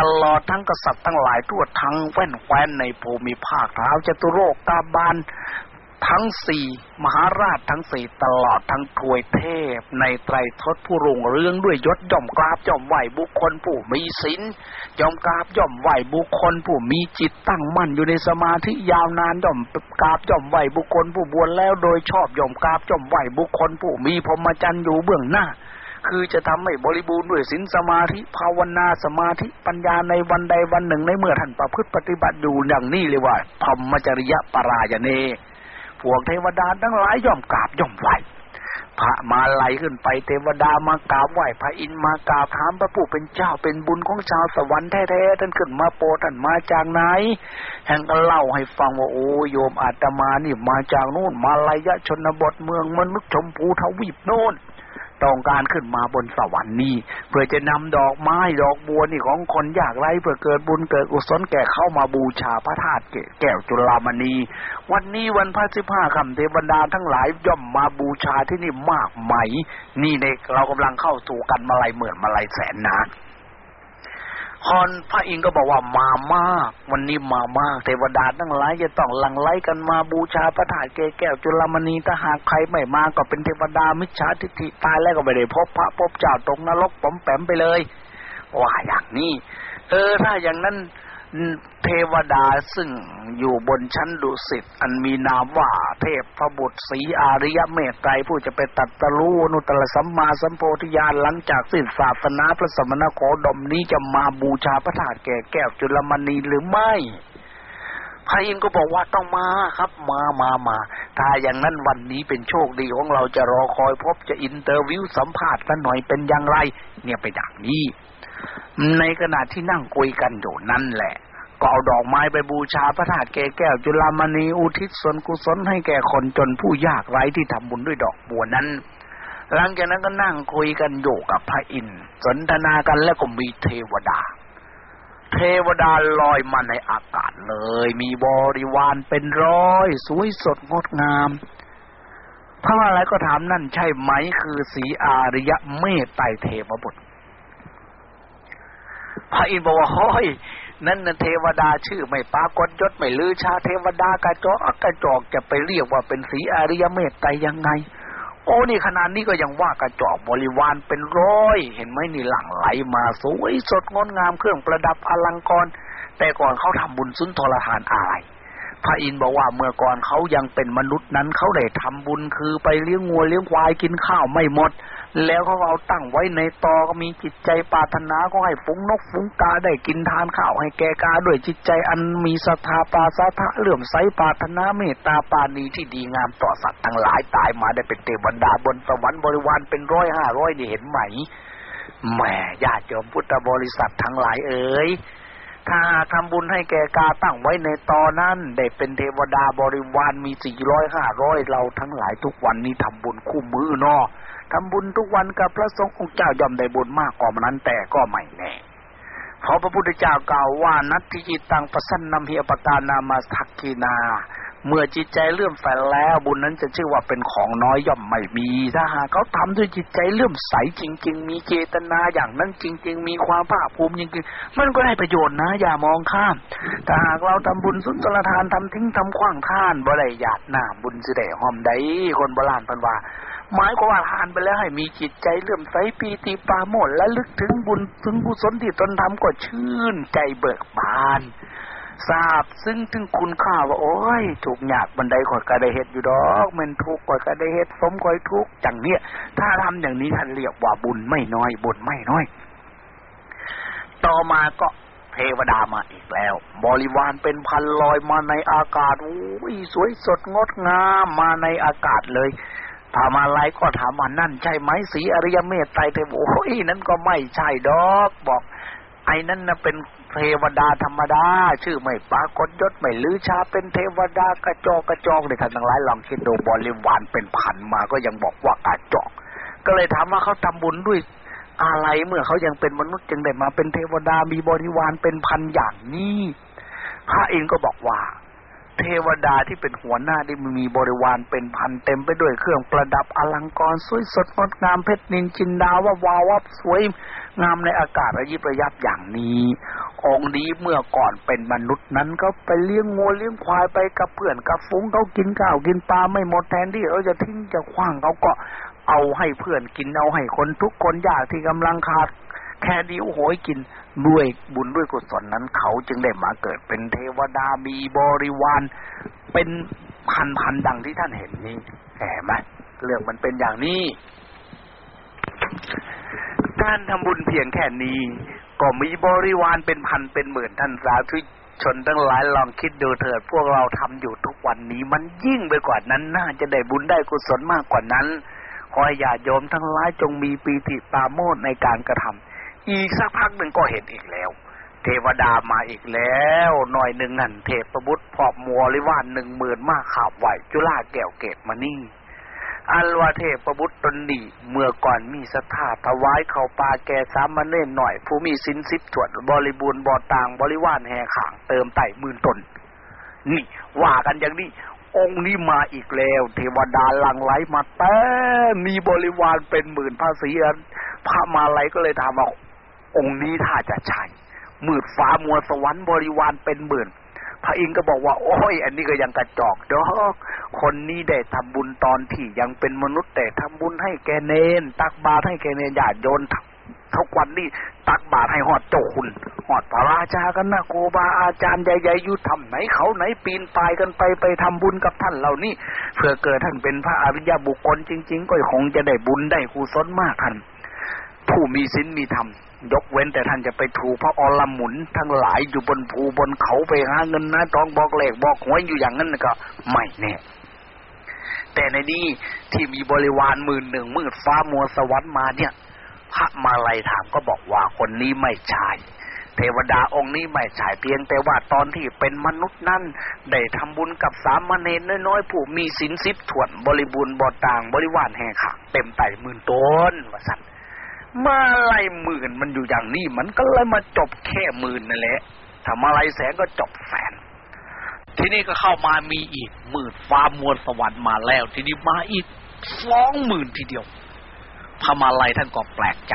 ตลอดทั้งกษัตริย์ทั้งหลายทั่วทั้งแว่นแคว้นในภูมิภาคท้าวจตุโรกตาบานทั้งสี่มหาราชทั้งสี่ตลอดทั้งถวยเทพ ในไตรทศผู้รุ่งเรืองด้วยยศย่อมกราบย่อมไหวบุคคลผู้มีศีลย่อมกราบย่อมไหวบุคคลผู้มีจิตตั้งมั่นอยู่ในสมาธิยาวนานย่อมกราบย่อมไหวบุคคลผู้บวชแล้วโดยชอบย่อมกราบย่อมไหวบุคคลผู้มีพรหมจรรย์อยู่เบื้องหน้า คือจะทำให้บริบูรณ์ด้วยศีลสมาธิภาวนาสมาธิปัญญาในวันใดวันหนึ่งในเมื่อท่านประพฤติปฏิบัติอยู่อย่างนี้เลยว่าพรหมจริยปรายเนพวกเทวดาทั้งหลายย่อมกราบย่อมไหวพระมาไล่ขึ้นไปเทวดามากราบไหวพระอินมากราบถามพระผู้เป็นเจ้าเป็นบุญของชาวสวรรค์แท้ๆท่านขึ้นมาโปรท่านมาจากไหนแห่งก็เล่าให้ฟังว่าโอ้โยมอาตมานี่มาจากนู่นมาลายะชนบทเมืองมนุษย์ชมพูทวีปโน่น ต้องการขึ้นมาบนสวรรค์นี้เพื่อจะนำดอกไม้ดอกบัวนี่ของคนยากไร้เพื่อเกิดบุญเกิดอุศนแก่เข้ามาบูชาพระธาตุแก้วจุลามณี วันนี้วันพระสิบห้าคำเทวดาทั้งหลายย่อมมาบูชาที่นี่มากไหม นี่ในเรากำลังเข้าสู่กันมาลายเหมือนมาลายแสนนะ ฮอนพระอินทร์ก็บอกว่ามามาก วันนี้มามาก เทวดาทั้งหลายจะต้องหลั่งไหลกันมาบูชาพระธาตุแก้วจุลมณีถ้าหากใครไม่มาก็เป็นเทวดามิจฉาทิฏฐิตายแล้วก็ไม่ได้พบพระพบเจ้าตกนรกผมแปมไปเลยว่าอย่างนี้ เออถ้าอย่างนั้น เทวดาซึ่งอยู่บนชั้นดุสิตอันมีนามว่าเทพพระบุตรศรีอาริยเมตไตรผู้จะไปตัดตรู้นุตตรสัมมาสัมโพธิญาณหลังจากสิ้นศาสนาพระสมณโคดมนี้จะมาบูชาพระธาตุเกศแก้วจุฬามณีหรือไม่พระอินทร์ก็บอกว่าต้องมาครับมามามา ถ้าอย่างนั้นวันนี้เป็นโชคดีของเราจะรอคอยพบจะ interview สัมภาษณ์กันหน่อยเป็นอย่างไร เนี่ยไปดักนี้ ในขณะที่นั่งคุยกันอยู่นั่นแหละ ก็เอาดอกไม้ไปบูชาพระธาตุเกศแก้ว จุฬามณีอุทิศส่วนกุศลให้แก่คนจนผู้ยากไร้ที่ทำบุญด้วยดอกบัวนั้น หลังจากนั้นก็นั่งคุยกันอยู่กับพระอินทร์สนทนากันแล้วก็มีเทวดา เทวดาลอยมาในอากาศเลย มีบริวารเป็นร้อย สวยสดงดงามพระอะไรก็ถามนั่นใช่ไหมคือสีอาริยะเมตไตรเทวบุตร พระอินทร์บอกว่าเฮ้ยนั่นน่ะเทวดาชื่อไม่ปากฏยศไม่ลือชาเทวดากระจอกกระจอกจะไปเรียกว่าเป็นสีอริยเมตไตรยังไง โอ้นี่ขนาดนี้ก็ยังว่ากระจอกบริวารเป็นร้อย เห็นไหมนี่หลั่งไหลมาสวยสดงดงามเครื่องประดับอลังกร แต่ก่อนเขาทำบุญสุนทรหานอะไร พระอินทร์บอกว่าเมื่อก่อนเขายังเป็นมนุษย์นั้นเขาได้ทำบุญคือไปเลี้ยงงัวเลี้ยงควายกินข้าวไม่หมด แล้วเขาเอาตั้งไว้ในตอก็มีจิตใจปรารถนาก็ให้ฝูงนกฝูงกาได้กินทานข้าวให้แกกาด้วยจิตใจอันมีศรัทธาปาสาทะเลื่อมใสปรารถนาเมตตาปานีที่ดีงามต่อสัตว์ทั้งหลายตายมาได้เป็นเทวดาบนสวรรค์บริวารเป็นร้อยห้าร้อยนี่เห็นไหมแหมญาติโยมพุทธบริษัททั้งหลายเอ๋ย ถ้าทำบุญให้แกกาตั้งไว้ในตอนนั้น ได้เป็นเทวดาบริวารมีสี่ร้อยห้าร้อยเราทั้งหลายทุกวันนี้ทำบุญคู่มือเนาะทำบุญทุกวันกับพระสงฆ์องค์เจ้าย่อมได้บุญมากกว่านั้นแต่ก็ไม่แน่เพราะพระพุทธเจ้ากล่าวว่านัตติจิตังประสันนำเฮียปตานามาทักกีนา เมื่อจิตใจเลื่อมใสแล้ว บุญนั้นจะชื่อว่าเป็นของน้อยย่อมไม่มีถ้าหากเขาทำด้วยจิตใจเลื่อมใสจริง ๆ มีเจตนาอย่างนั้นจริง ๆ มีความภาคภูมิจริงๆมันก็ได้ประโยชน์นะ อย่ามองข้ามถ้าหากเราทำบุญสุนทรทานทำทิ้งทำขว้างท่านบ่ได้หยาดหน้าบุญสิได้หอมได้คนโบราณพันว่าหมายความว่าทานไปแล้วให้มีจิตใจเลื่อมใสปีติปาโมดและลึกถึงบุญถึงกุศลที่ตนทำก็ชื่นใจเบิกบาน ทราบซึ่งถึงคุณค่าว่าโอ้ยถูกหยากบันไดข่อยก็ได้เฮ็ดอยู่ดอกมันทุกข์ข่อยก็ได้เฮ็ดสมข่อยทุกข์จังเนี้ยถ้าทำอย่างนี้ท่านเรียกว่าบุญไม่น้อยบุญไม่น้อย ต่อมาก็เทวดามาอีกแล้ว บริวารเป็นพันลอยมาในอากาศอุ้ยสวยสดงดงามมาในอากาศเลยถามอะไรก็ถามมันนั่นใช่ไหมสีอริยเมตไตรเทวโอ้ยนั่นก็ไม่ใช่ดอกบอก ไอ้นั่นนะเป็น เทวดาธรรมดา ชื่อไม่ปากฏยศไม่ลือชาเป็นเทวดากระจอกกระจอกเลยท่านทั้งหลายลองคิดดูบริวารเป็นพันมาก็ยังบอกว่ากระจอก ก็เลยถามว่าเขาทำบุญด้วยอะไรเมื่อเขายังเป็นมนุษย์จึงได้มาเป็นเทวดามีบริวารเป็นพันอย่างนี้พระเองก็บอกว่า เทวดาที่เป็นหัวหน้าที่มีบริวารเป็นพันเต็มไปด้วยเครื่องประดับอลังกรสวยสดงดงามเพชรนินจินดาว่าวาววับสวย งามในอากาศระยิบระยับอย่างนี้ องค์นี้เมื่อก่อนเป็นมนุษย์นั้นก็ไปเลี้ยงงัวเลี้ยงควายไปกับเพื่อนกับฟุ้งเขากินข้าวกินปลาไม่หมดแทนที่เขาจะทิ้งจะคว้างเขาก็เอาให้เพื่อนกินเอาให้คนทุกคนยากที่กำลังขาดแค่ดิ้วโหยกินด้วยบุญด้วยกุศลนั้นเขาจึงได้มาเกิดเป็นเทวดามีบริวารเป็นพันพันดังที่ท่านเห็นนี้แหมไหมเรื่องมันเป็นอย่างนี้ การทำบุญเพียงแค่นี้ ก็มีบริวารเป็นพันเป็นหมื่นท่านสาธุชนทั้งหลายลองคิดดูเถิดพวกเราทำอยู่ทุกวันนี้ มันยิ่งไปกว่านั้นน่าจะได้บุญได้กุศลมากกว่านั้นขออย่าโยมทั้งหลายจงมีปีติปาโมดในการกระทำอีกสักพักหนึ่งก็เห็นอีกแล้ว เทวดามาอีกแล้ว หน่อยหนึ่งนั่นเทพประบุตรพอบมัวริวานหนึ่งหมื่นมากขาบไหวจุฬาแก้วเกตมานี่ อันวาเทพบุตรตนนีเมื่อก่อนมีสถาถวายเขาปลาแก่สามเณรหน่อย ผู้มีสินสิบถวดบริบูรณ์บ่อต่างบริวารแห่ขางเติมไต่หมื่นตน นี่ ว่ากันอย่างนี้ องค์นี้มาอีกแล้ว เทวดาหลังไหลมาแต่มีบริวารเป็นหมื่นภาษีอันพระมาลัยก็เลยถามว่าองค์นี้ถ้าจะใช่มืดฟ้ามัวสวรรค์บริวารเป็นหมื่น พระอินทร์ก็บอกว่า โอ้ย อันนี้ก็ยังกระจอกดอก คนนี้ได้ทำบุญตอนที่ยังเป็นมนุษย์แต่ทำบุญให้แกเนน ตักบาตรให้แกเนนญาติโยนเขากวันนี่ตักบาตรให้หอดเจ้าคุณหอดพระราชากันนะโกบาอาจารย์ใหญ่ๆอยู่ทำไหนเขาไหนปีนปลายกันไปไปทำบุญกับท่านเหล่านี้เพื่อเกิดท่านเป็นพระอริยบุคคลจริง ๆ ก็คงจะได้บุญได้กุศลมากท่านผู้มีศีลมีธรรม ยกเว้นแต่ท่านจะไปถูพระอรหมุน ทั้งหลายอยู่บนภูบนเขาไปหาเงินนะต้องบอกเลขบอกหวยอยู่อย่างนั้นก็ไม่แน่แต่ในนี้ที่มีบริวารหมื่นหนึ่งมืดฟ้ามัวสวรรค์มาเนี่ยพระมาลัยถามก็บอกว่าคนนี้ไม่ใช่เทวดาองค์นี้ไม่ใช่เพียงแต่ว่าตอนที่เป็นมนุษย์นั่นได้ทำบุญกับสามเณรน้อยๆ ผู้มีศีลสิบถวนบริบูรณ์บอดต่างบริวารแห่ขังเต็มไต่หมื่นต้นวสัน มาไล่หมื่นมันอยู่อย่างนี้ มันก็เลยมาจบแค่หมื่นนั่นแหละถ้ามาไล่แสนก็จบแสนทีนี้ก็เข้ามามีอีกหมื่นฟ้ามวลสวรรค์มาแล้ว ทีนี้มาอีกสองหมื่นทีเดียวพระมาลัยท่านก็แปลกใจ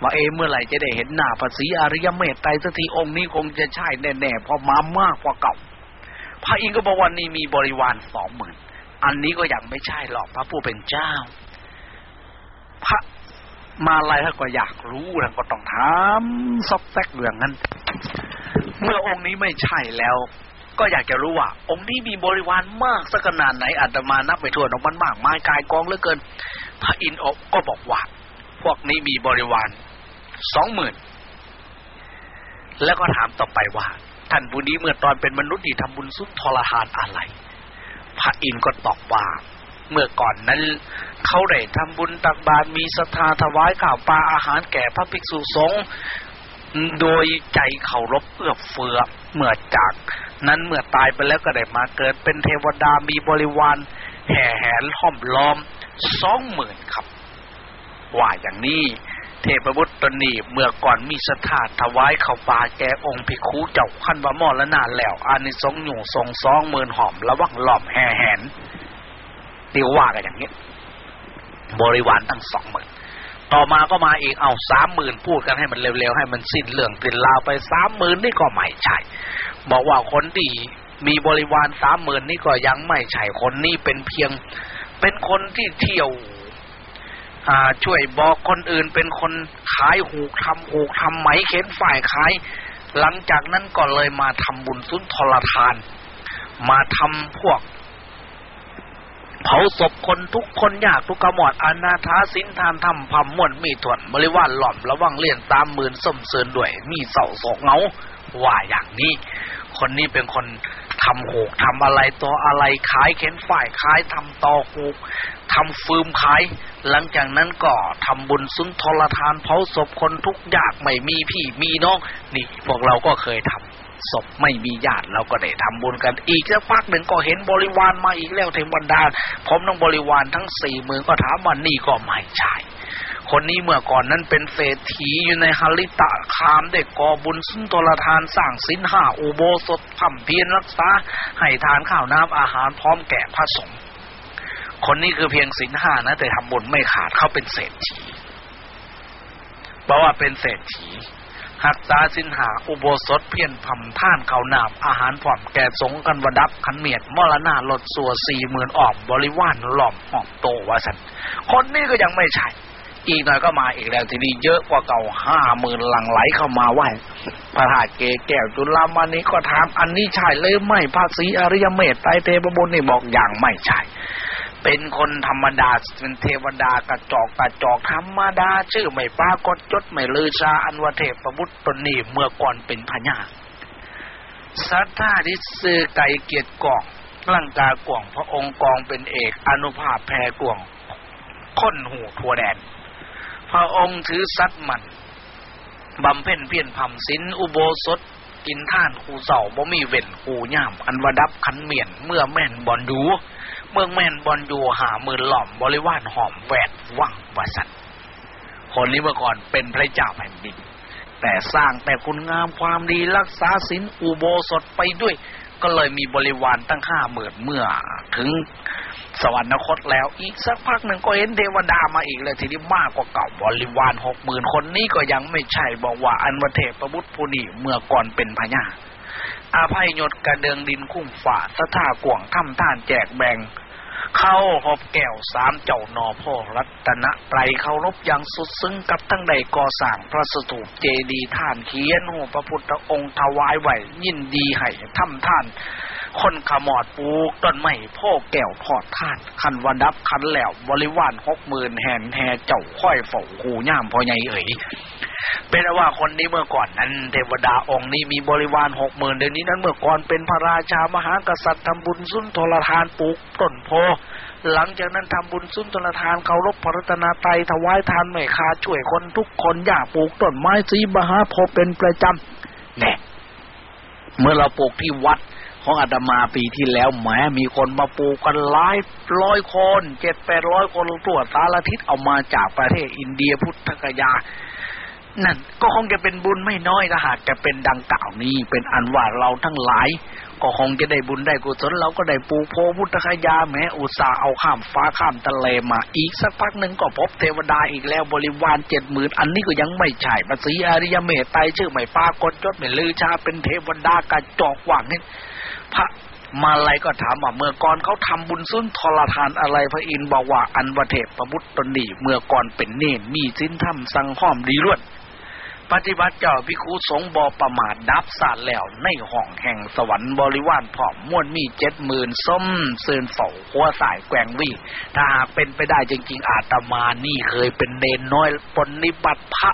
ว่าเอเมื่อไหร่จะได้เห็นหน้าภาษีอริยเมตไตรสักทีองค์นี้คงจะใช่แน่ๆเพราะมามากกว่าเก่า พระอินทร์ก็บอกว่านี่มีบริวารสองหมื่นอันนี้ก็ยังไม่ใช่หรอกพระผู้เป็นเจ้า พระ มาลัยท่าก็อยากรู้ท่านก็ต้องถามซอกแซกเรื่องนั้น เมื่อองค์นี้ไม่ใช่แล้ว ก็อยากจะรู้ว่า องค์นี้มีบริวารมากสักขนาดไหนอาตมานับไปทั่วนองมันมากมายกายกองเหลือเกิน พระอินทร์ก็บอกว่า พวกนี้มีบริวารสองหมื่นแล้วก็ถามต่อไปว่าท่านผู้นี้เมื่อตอนเป็นมนุษย์ที่ทำบุญสุดทรทานอะไร พระอินทร์ก็ตอบว่า เมื่อก่อนนั้นเขาได้ทำบุญตักบาตรมีศรัทธาถวายข้าวปลาอาหารแก่พระภิกษุสงฆ์โดยใจเคารพเอื้อเฟื้อเมื่อจาก นั้นเมื่อตายไปแล้วก็ได้มาเกิดเป็นเทวดามีบริวาร แห่แหนห้อมล้อมสองหมื่นครับ ว่าอย่างนี้เทพบุตรตนีเมื่อก่อนมีสถาถวายเข้าป่าแก่องค์พิคูเจ้าขั้นว่ามอละนานแล้วอานิสงส์อยู่ทรงสองหมื่นหอมระวังหล่อมแห่แหน เดียวว่ากันอย่างนี้ บริวารตั้งสองหมื่นต่อมาก็มาอีกเอาสามหมื่นพูดกันให้มันเร็วๆให้มันสิ้นเรื่องสิ้นราวไปสามหมื่นนี่ก็ไม่ใช่บอกว่าคนที่มีบริวารสามหมื่นนี่ก็ยังไม่ใช่คนนี้เป็นเพียงเป็นคนที่เที่ยวช่วยบอกคนอื่นเป็นคนขายหูกทำหูกทำไหมเข็นฝ่ายขาย หลังจากนั้นก็เลยมาทำบุญสุนทรทาน มาทำพวก เผาศพคนทุกคนยากทุกขมอดอนาถาสินทานทำพำม่วนมีถวนบริวารหล่อมระวังเลี่ยนตามหมื่นส้มเสริญด้วย มีเสาโศกเงาว่าอย่างนี้ คนนี้เป็นคนทำหกทำอะไรตัวอะไรขายเข็นฝ่ายขายทำตอหูกทำฟืมขาย หลังจากนั้นก็ทำบุญสุนทรทานเผาศพคนทุกยากไม่มีพี่มีน้อง นี่พวกเราก็เคยทำ ศพไม่มีญาติเราก็ได้ทำบุญกัน อีกสักพักหนึ่งก็เห็นบริวารมาอีกแล้วเทวดาผมต้องบริวารทั้งสี่มือก็ถามว่านี่ก็ไม่ใช่คนนี้เมื่อก่อนนั้นเป็นเศรษฐีอยู่ในฮาริตะคามได้ก่อบุญสุนทรทานสร้างสินห้าอุโบสถทำเพียรรักษาให้ทานข้าวน้ำอาหารพร้อมแก่พระสงฆ์คนนี้คือเพียงสินห้านะ แต่ทำบุญไม่ขาดเขาเป็นเศรษฐีเพราะว่าเป็นเศรษฐี หักษาสินหาอุโบสถเพียรพำท่านเขานามอาหารผอมแก่สงกันวดับขันเมียดมรณาลดสัวสี่หมื่นออมบริวารหล่อมหอมโตวาสันคนนี้ก็ยังไม่ใช่ อีกหน่อยก็มาอีกแล้วทีนี้เยอะกว่าเก่าห้าหมื่นหลังไหลเข้ามาไหวพระธาตุเกแก้วจุลามานี้ก็ถามอันนี้ใช่เลยไม่ภาษีอริยเมตไตรเทพบุญนี่บอกอย่างไม่ใช่ เป็นคนธรรมดาเป็นเทวดากระจอกกระจอกธรรมดา ชื่อไม่ปรากฏจดไม่ลือชาอันวเทพบุตตนีเมื่อก่อนเป็นพญาสัทธาดิสือไก่เกียรติกองร่างกากวงพระองค์กองเป็นเอกอนุภาพแพรกวงค้นหูทัวแดน พระองค์ถือสัตมันบำเพ็ญเพียรพำศินอุโบสถกินท่านคูเสาบ่มีเว่นคูย่าม อันวดับขันเมียนเมื่อแม่นบอลดู เมืองแม่นบอลดูหามือหล่อมบริวารหอมแวดว่างวสันคนนี้เมื่อก่อนเป็นพระเจ้าแผ่นดิน แต่สร้างแต่คุณงามความดีรักษาศีลอุโบสถไปด้วย ก็เลยมีบริวารตั้งห้าหมื่นเมื่อ ถึงสวรรคตแล้วอีกสักพักหนึ่งก็เห็นเทวดามาอีกเลยทีนี้มากกว่าเก่าบริวารหกหมื่นคนนี้ก็ยังไม่ใช่บอกว่าอันวเทพประบุตรผู้นี้เมื่อก่อนเป็นพญาอาภัยยศกระเดืองดินคุ้มฝ่าสถากวงถ้ำท่านแจกแบ่ง เข้าหอบแก้วสามเจ้านอพ่อรัตนะไตรเคารพอย่างสุดซึ้งกับทั้งใดก่อสร้างพระสถูปเจดีย์ท่านเขียนหัวพระพุทธองค์ถวายไหวยินดีให้ทำท่าน คนขมอดปลูกต้นไม้พ่อแก้วพอดท่าน คันวันดับคันแล้วบริวารหกหมื่นแห่นแห่เจ้าค่อยเฝ้าหูย่ามพ่อใหญ่เอ๋ย เป็นว่าคนนี้เมื่อก่อนนั้นเทวดาองค์นี้มีบริวารหกหมื่นเดี๋ยวนี้นั้นเมื่อก่อนเป็นพระราชามหากษัตริย์ทำบุญสุนทรทานปลูกต้นโพหลังจากนั้นทำบุญสุนทรทานเคารพพระรัตนตรัยถวายทานไม่คาช่วยคนทุกคนอยากปลูกต้นไม้สีมหาโพเป็นประจำแน่เมื่อเราปลูกที่วัดของอาตมาปีที่แล้วแหมมีคนมาปลูกกันหลายร้อยคนเจ็ดแปดร้อยคนตัวสารทิศเอามาจากประเทศอินเดียพุทธกยา นั่นก็คงจะเป็นบุญไม่น้อยถ้าหากจะเป็นดังกล่าวนี้ เป็นอันว่าเราทั้งหลาย ก็คงจะได้บุญได้กุศลเราก็ได้ปูโพพุทธคยาแม้อุตสาเอาข้ามฟ้าข้ามทะเลมา อีกสักพักหนึ่งก็พบเทวดาอีกแล้วบริวารเจ็ดหมื่นอันนี้ก็ยังไม่ใช่ภาษีอริยเมตไตรชื่อไม่ปากฏยศไม่ลือชาเป็นเทวดากระจอกว่างนี่พระมาลัยก็ถามว่าเมื่อก่อนเขาทำบุญซุนทรทานอะไรพระอินทร์บอกว่าอันวเทพประมุตตนีเมื่อก่อนเป็นเนนมีสิ้นธรรมสังห้อมดีรวด ปฏิบัติเจ้าพิคุสงบอประมาทดับสาดแล้วในห้องแห่งสวรรค์บริวารผอมม้วนมีเจ็ดหมื่นส้มเซินเฝ้าหัวสายแกงวิ่งถ้าหากเป็นไปได้จริง ๆ อาตมานี่เคยเป็นเนนน้อยปนิบัติพระ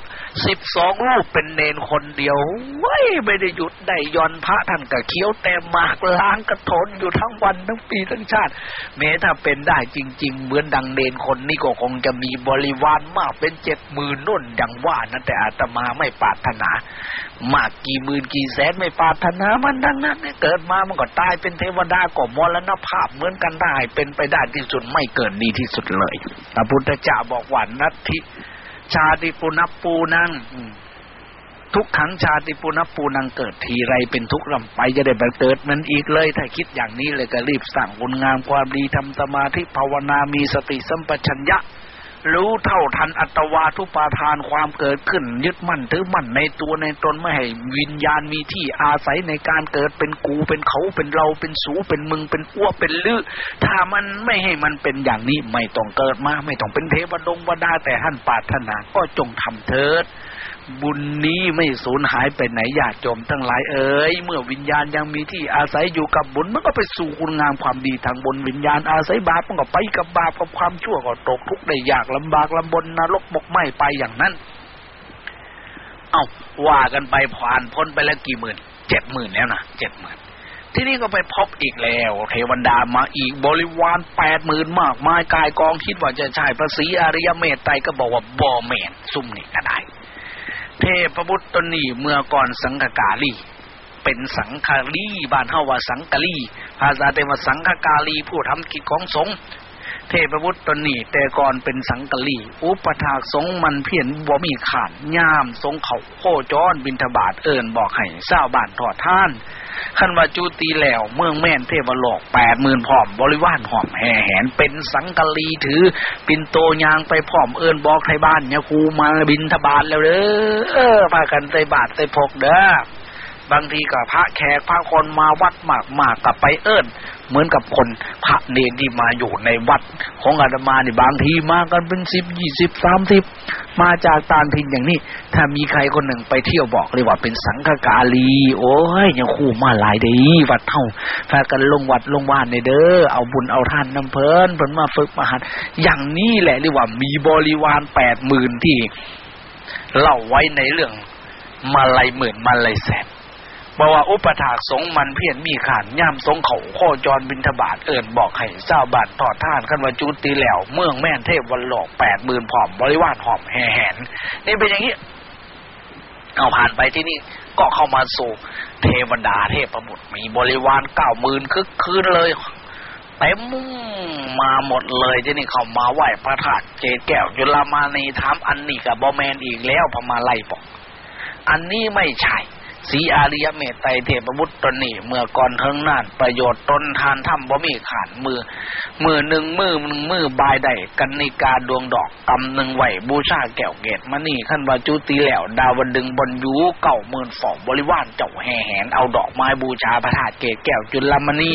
สิบสองรูปเป็นเนนคนเดียวเว้ยไม่ได้หยุดได้ย่อนพระท่านก็เคี้ยวแต่มากล้างกระทนอยู่ทั้งวันทั้งปีทั้งชาติ แม้ถ้าเป็นได้จริง ๆ เหมือนดังเนนคนนี้ก็คงจะมีบริวารมากเป็นเจ็ดหมื่นนุ่นดังว่านั่นแต่อาตมาไม่ปรารถนา มากกี่หมื่นกี่แสนไม่ปรารถนามันดังนั้นเกิดมามันก็ตายเป็นเทวดาก็มรณภาพเหมือนกันได้ เป็นไปได้ที่สุดไม่เกิดดีที่สุดเลยพระพุทธเจ้าบอกว่านัตถิชาติปุณปูนังทุกขังชาติปุณปูนังเกิดทีไรเป็นทุกข์ลำไปจะได้บังเกิดมันอีกเลย ถ้าคิดอย่างนี้เลยก็รีบสร้างคุณงามความดีทำสมาธิภาวนามีสติสัมปชัญญะ รู้เท่าทันอัตวาทุปาทานความเกิดขึ้น ยึดมั่นถือมั่นในตัวในตนไม่ให้วิญญาณมีที่อาศัยในการเกิดเป็นกูเป็นเขาเป็นเราเป็นสูเป็นมึงเป็นอ้วเป็นลือถ้ามันไม่ให้มันเป็นอย่างนี้ไม่ต้องเกิดมา ไม่ต้องเป็นเทวดงวดาแต่ท่านปาถนาก็จงทำเถิด บุญนี้ไม่สูญหายไปไหนญาติโยมทั้งหลายเอ๋ยเมื่อวิญญาณยังมีที่อาศัยอยู่กับบุญมันก็ไปสู่คุณงามความดีทางบนวิญญาณอาศัยบาปมันก็ไปกับบาปกับความชั่วก็ตกทุกข์ได้ยากลำบากลำบนนรกบกไหม้ไปอย่างนั้น เอาว่ากันไปผ่านพ้นไปแล้วกี่หมื่นเจ็ดหมื่นแล้วนะเจ็ดหมื่นที่นี่ก็ไปพบอีกแล้ว เทวดามาอีกบริวารแปดหมื่นมากมายกายกองคิดว่าจะใช่พระศรีอริยเมตไตรก็บอกว่าบอเมนซุ่มนี่ก็ได้ เทพบุตรตนีเมื่อก่อนสังฆกาลีเป็นสังฆาลีบ้านเฮาว่าสังกะลีภาษาเตมว่าสังฆกาลีผู้ทำกิจของสงฆ์เทพบุตรตนีแต่ก่อนเป็นสังกะลี อุปถากสงฆ์มันเพียนบ่มีขาดย่ามสงเขาโคจรบินทบาทเอิญบอกให้เศร้าบ้านถอดท่าน ขันว่าจูตีแล้วเมืองแม่นเทวโลกแปดหมื่นพร้อม บริวารหอมแห่แหน เป็นสังกะลีถือ ปินโตยางไปพร้อมเอิญบอกไทยบ้านเนี่ยครูมาบินทบาทแล้วเด้อเออพากันใส่บาทใส่พกเด้อ บางทีกับพระแขกพระคนมาวัดมากมากกับไปเอิญเหมือนกับคนพระเนรที่มาอยู่ในวัดของอาตมาเนี่บางทีมากันเป็นสิบยี่สิบสามสิบมาจากต่างถิ่นอย่างนี้ ถ้ามีใครคนหนึ่งไปเที่ยวบอกเลยว่าเป็นสังฆกาลี โอ้ยยังคู่มาหลายเดีวัดเท่าพากันลงวัดลงว่านในเด้อเอาบุญเอาท่านน้ำเพลินเพิ่นมาฝึกมาหัดอย่างนี้แหละเรียกว่ามีบริวารแปดหมื่นที่เล่าไว้ในเรื่องมาลายหมื่นมาลายแสน บอกว่าอุปถากสงมันเพียรมีขานย่ำสงเขาโคจรบินทบาทเอิญบอกให้เจ้าบาททอดท่านกันวจุตีแล้ว เมืองแม่นเทพวันหลอกแปดหมื่นผอมบริวารหอมแห่แหนนี่เป็นอย่างนี้เอาผ่านไปที่นี่ก็เข้ามาสู่เทวดาเทพประมุตมีบริวารเก้าหมื่นคึกคืนเลยเต็มมาหมดเลยที่นี่เขามาไหว้พระธาตุเจดแก้วยุลามานีถามอันนี้กับบอแมนอีกแล้วพมาไล่บอก อันนี้ไม่ใช่ สีอาริยเมตไตรเทพบุตรตนี่เมื่อก่อนเฮิงนานประโยชน์ตนทานทำบ่มีขาดมือ มือหนึ่งมือหนึ่งมือบายได้กันนิกาดวงดอกกำหนึ่งไหวบูชาแก้วเกตมานี่ขั้นว่าจุตีแล้ว ดาวดึงบนยูเก่าหมื่นฝ่องบริวารเจ้าแห่แหนเอาดอกไม้บูชาพระธาตุเกตแก้วจุลมณี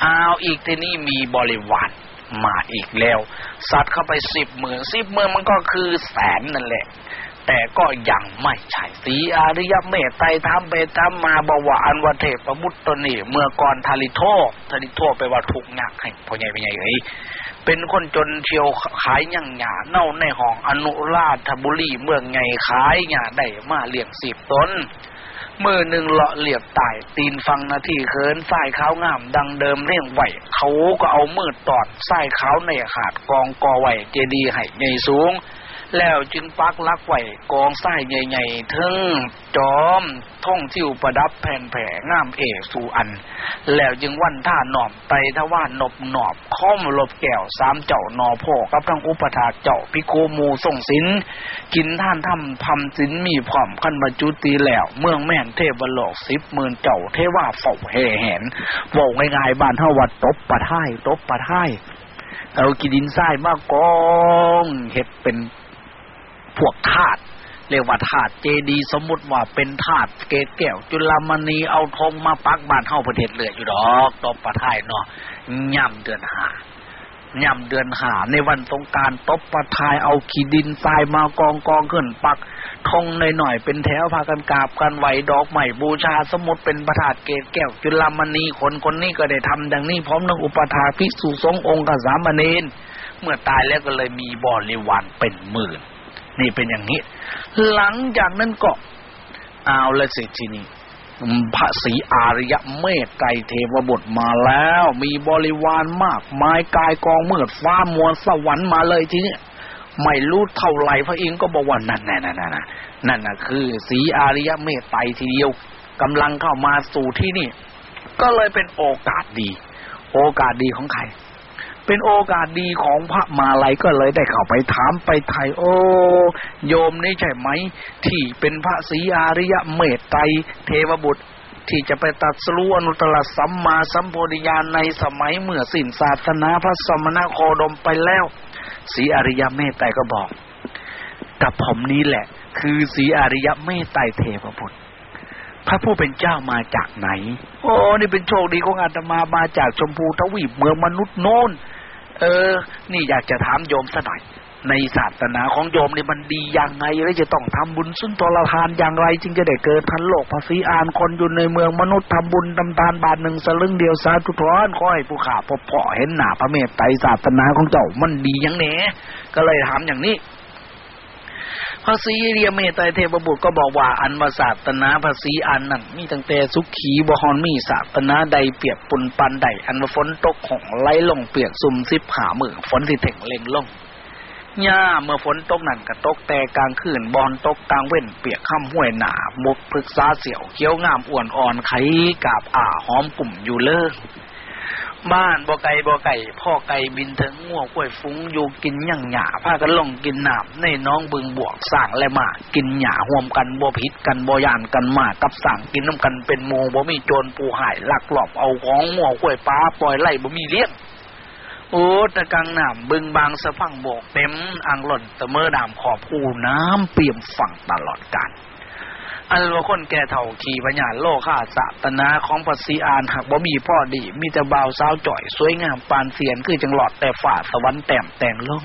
เอาอีกที่นี่มีบริวารมาอีกแล้ว สัตว์เข้าไปสิบหมื่นสิบหมื่นมันก็คือแสนนั่นแหละ แต่ก็ยังไม่ใช่สีอาริยเมตไตรทำไปทำมาบวาอันวเทพมุตตนี่เมื่อก่อนทาริโททาริโทไปว่าทุกยักให้พ่อใหญ่เป็นใหญ่เอ้ยเป็นคนจนเที่ยวขายย่างหยาเน่าในห้องอนุราชบุรีเมืองไงขายหยาได้มาเลี้ยงสิบตนมือหนึ่งเลาะเหลียบตายตีนฟังนาทีเคินสายขาวงาม ดังเดิมเร่งไหวเขาก็เอามือตอดสายขาวในขาดกองกอไหวเจดีให้ใหญ่สูง แล้วจึงปักลักไหวกองไส้ใหญ่ๆทึ่งจอมท่องทิวประดับแผ่นแผ่งามเอกสู่อัน แล้วจึงวันท่าหนอบไตทว่านนบหนอบค้อมลบแก้วสามเจ้านอพ่อกับทั้งอุปถาเจ้าพิโกมูส่งสิน กินท่านทำพำสินมีพร้อมขั้นบรรจุตีแล้ว เมืองแม่นเทพโลกสิบหมื่นเจ้าเทว่าเฝ้าแห่แหนบอกง่ายๆบ้านเท่าวัดตบปะท้ายตบปะท้ายเอากิดินทรายมากกองเห็ดเป็น พวกธาตุเรียกว่าธาตุเจดี สมมติว่าเป็นธาตุเกศแก้ว จุลามณีเอาธงมาปักบานเฮาประเทศเลยออยู่ดอกตบประทายเนาะย่ำเดือนหาย่ำเดือนหาในวันสงการตบประทายเอาขีดินทรายมากองกองขึ้นปักธงในหน่อยเป็นแถวพากันกราบกันไหวดอกใหม่บูชา สมุดเป็นประธาตเกศแก้ว จุลามณีคนคนนี้ก็ได้ทำดังนี้พร้อมนังอุปถาภิกษุสงฆ์องค์กสามเณรเมื่อตายแล้วก็เลยมีบริวารเป็นหมื่น นี่เป็นอย่างนี้ หลังจากนั้นก็เอาละสิทีนี้พระศรีอาริยะเมตไตรเทวบุตรมาแล้ว มีบริวารมากมายกายกองเมืดฟ้ามวลสวรรค์มาเลยทีนี้ไม่รู้เท่าไหร่พระอินทร์ก็บอกว่านั่นนั่นนั่นนั่นนั่นน่ะคือศรีอาริยะเมตไตรทีเดียวกำลังเข้ามาสู่ที่นี่ ก็เลยเป็นโอกาสดี โอกาสดีของใคร เป็นโอกาสดีของพระมาลัยก็เลยได้เข้าไปถามไปไทยโอ้โยมนี่ใช่ไหม ที่เป็นพระศรีอาริยะเมตไตรเทวบุตรที่จะไปตัดสู้อนุตตรสัมมาสัมโพธิญาณในสมัยเมื่อสิ้นศาสนาพระสมณโคดมไปแล้วศรีอริยเมตไตรก็บอกกับผมนี้แหละ คือศรีอริยเมตไตรเทวบุตรพระผู้เป็นเจ้ามาจากไหน โอ้ นี่เป็นโชคดีของอาตมามาจากชมพูทวีปเมืองมนุษย์โน้น เออ นี่อยากจะถามโยมสักหน่อย ในศาสนาของโยมนี่มันดีอย่างไงแล้วจะต้องทำบุญสุนทรทานอย่างไร จึงจะได้เกิดพันโลกภาษีอานคนอยู่ในเมืองมนุษย์ทำบุญทำทานบาทหนึ่งสลึงเดียวสาธุทอนคอยผู้ขาพบเพาะเห็นหน้าพระเมตไตรศาสนาของเจ้ามันดีอย่างเนี้ก็เลยถามอย่างนี้ พระศีเรียเมตไตเทพบุตรก็บอกว่าอันมาศาสนาภาษีอันนั้นมีตั้งแต่สุขีบฮอนมีศาสนาใดเปียกปุนปันใด อันมาฝนตกของไหลลงเปียกซุ่มซิบหามือฝนที่เถ่งเล็งลงหญ้าเมื่อฝนตกนั่นก็ตกแต่กลางคืนบอนตกกลางเว้นเปียกข้ามห้วยหนามุกพฤกษาเสี่ยวเคี้ยวงามอ้วนอ่อนไข่กาบอ่าหอมกลุ่มอยู่เลิก บ้านบ่ไก่บ่ไก่ พ่อไก่บินถึงง่วงกล้วยฟุ้งอยู่กินหยั่งหยาพากันลงกินหน้ำในน้องบึงบวกสั่งและมา กินหยาห่วมกันบ่พิษกันบ่ยานกันมากับสั่งกินน้ำกันเป็นโมบ่มีโจรปูหายลักหลอบเอาของง่วกล้วยป้าปล่อยไล่บ่มีเลี้ยงโอ้ตะกังน้ำบึงบางสะพังโบกเต็มอ่างหล่นตะเมอดามขอบคูน้ำเปี่ยมฝั่งตลอดกาล อันว่าคนแก่เถ่าขี่ปัญญาโลค่าสะตนาของภาษีอานหักบ่มีพ่อดี มีแต่บ่าวสาวจ่อย สวยงามปานเสียนคือจังหลอดแต่ฝ่าสวรรค์แต้มแต่งลง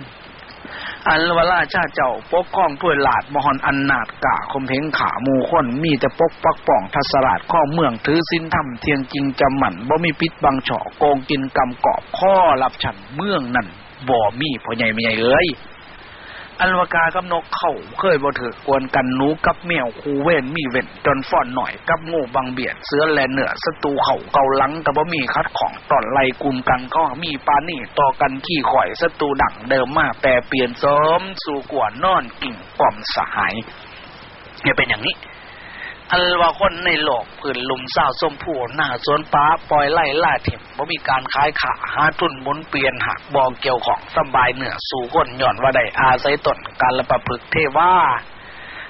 อันวราชาเจ้าปกครองถ้วยหลาดมหอนอันนาดกะคมเพงขามูคนมีแต่ปกปักป่องทัศลาดข้อเมืองถือสินธรรมเทียงจริงจำหมันบ่มีปิดบังเฉาะโกงกินกำกอบข้อรับฉันเมืองนั่นบ่มีพ่อใหญ่ไม่ใหญ่เอ้ย อันวกากับนกเข่าเคยบ่ถือกวนกันหนูกับแมวคูเว้นมีเว้นจนฟ่อนหน่อยกับงูบางเบียดเสือแลเหนือศัตรูเข่าเกาลังกับบ่มีคัดของตอนไล่กุมกันก็มีปานี่ต่อกันขี้ข่อยศัตรูดังเดิมมากแต่เปลี่ยนซ้อมสู่กวนนอนกิ่งปอมสหายเนี่ยเป็นอย่างนี้ อันว่าคนในโลกผืนลุมเศร้าส้มผู้หน้าสวนป้าปล่อยไล่ล่าถิ่มบ่มีการขายขาหาทุนหมุนเปลี่ยนหักบองเกี่ยวของสบายเหนือสู่คนหย่อนว่าได้อาศัยตนการละประพฤกเทว่า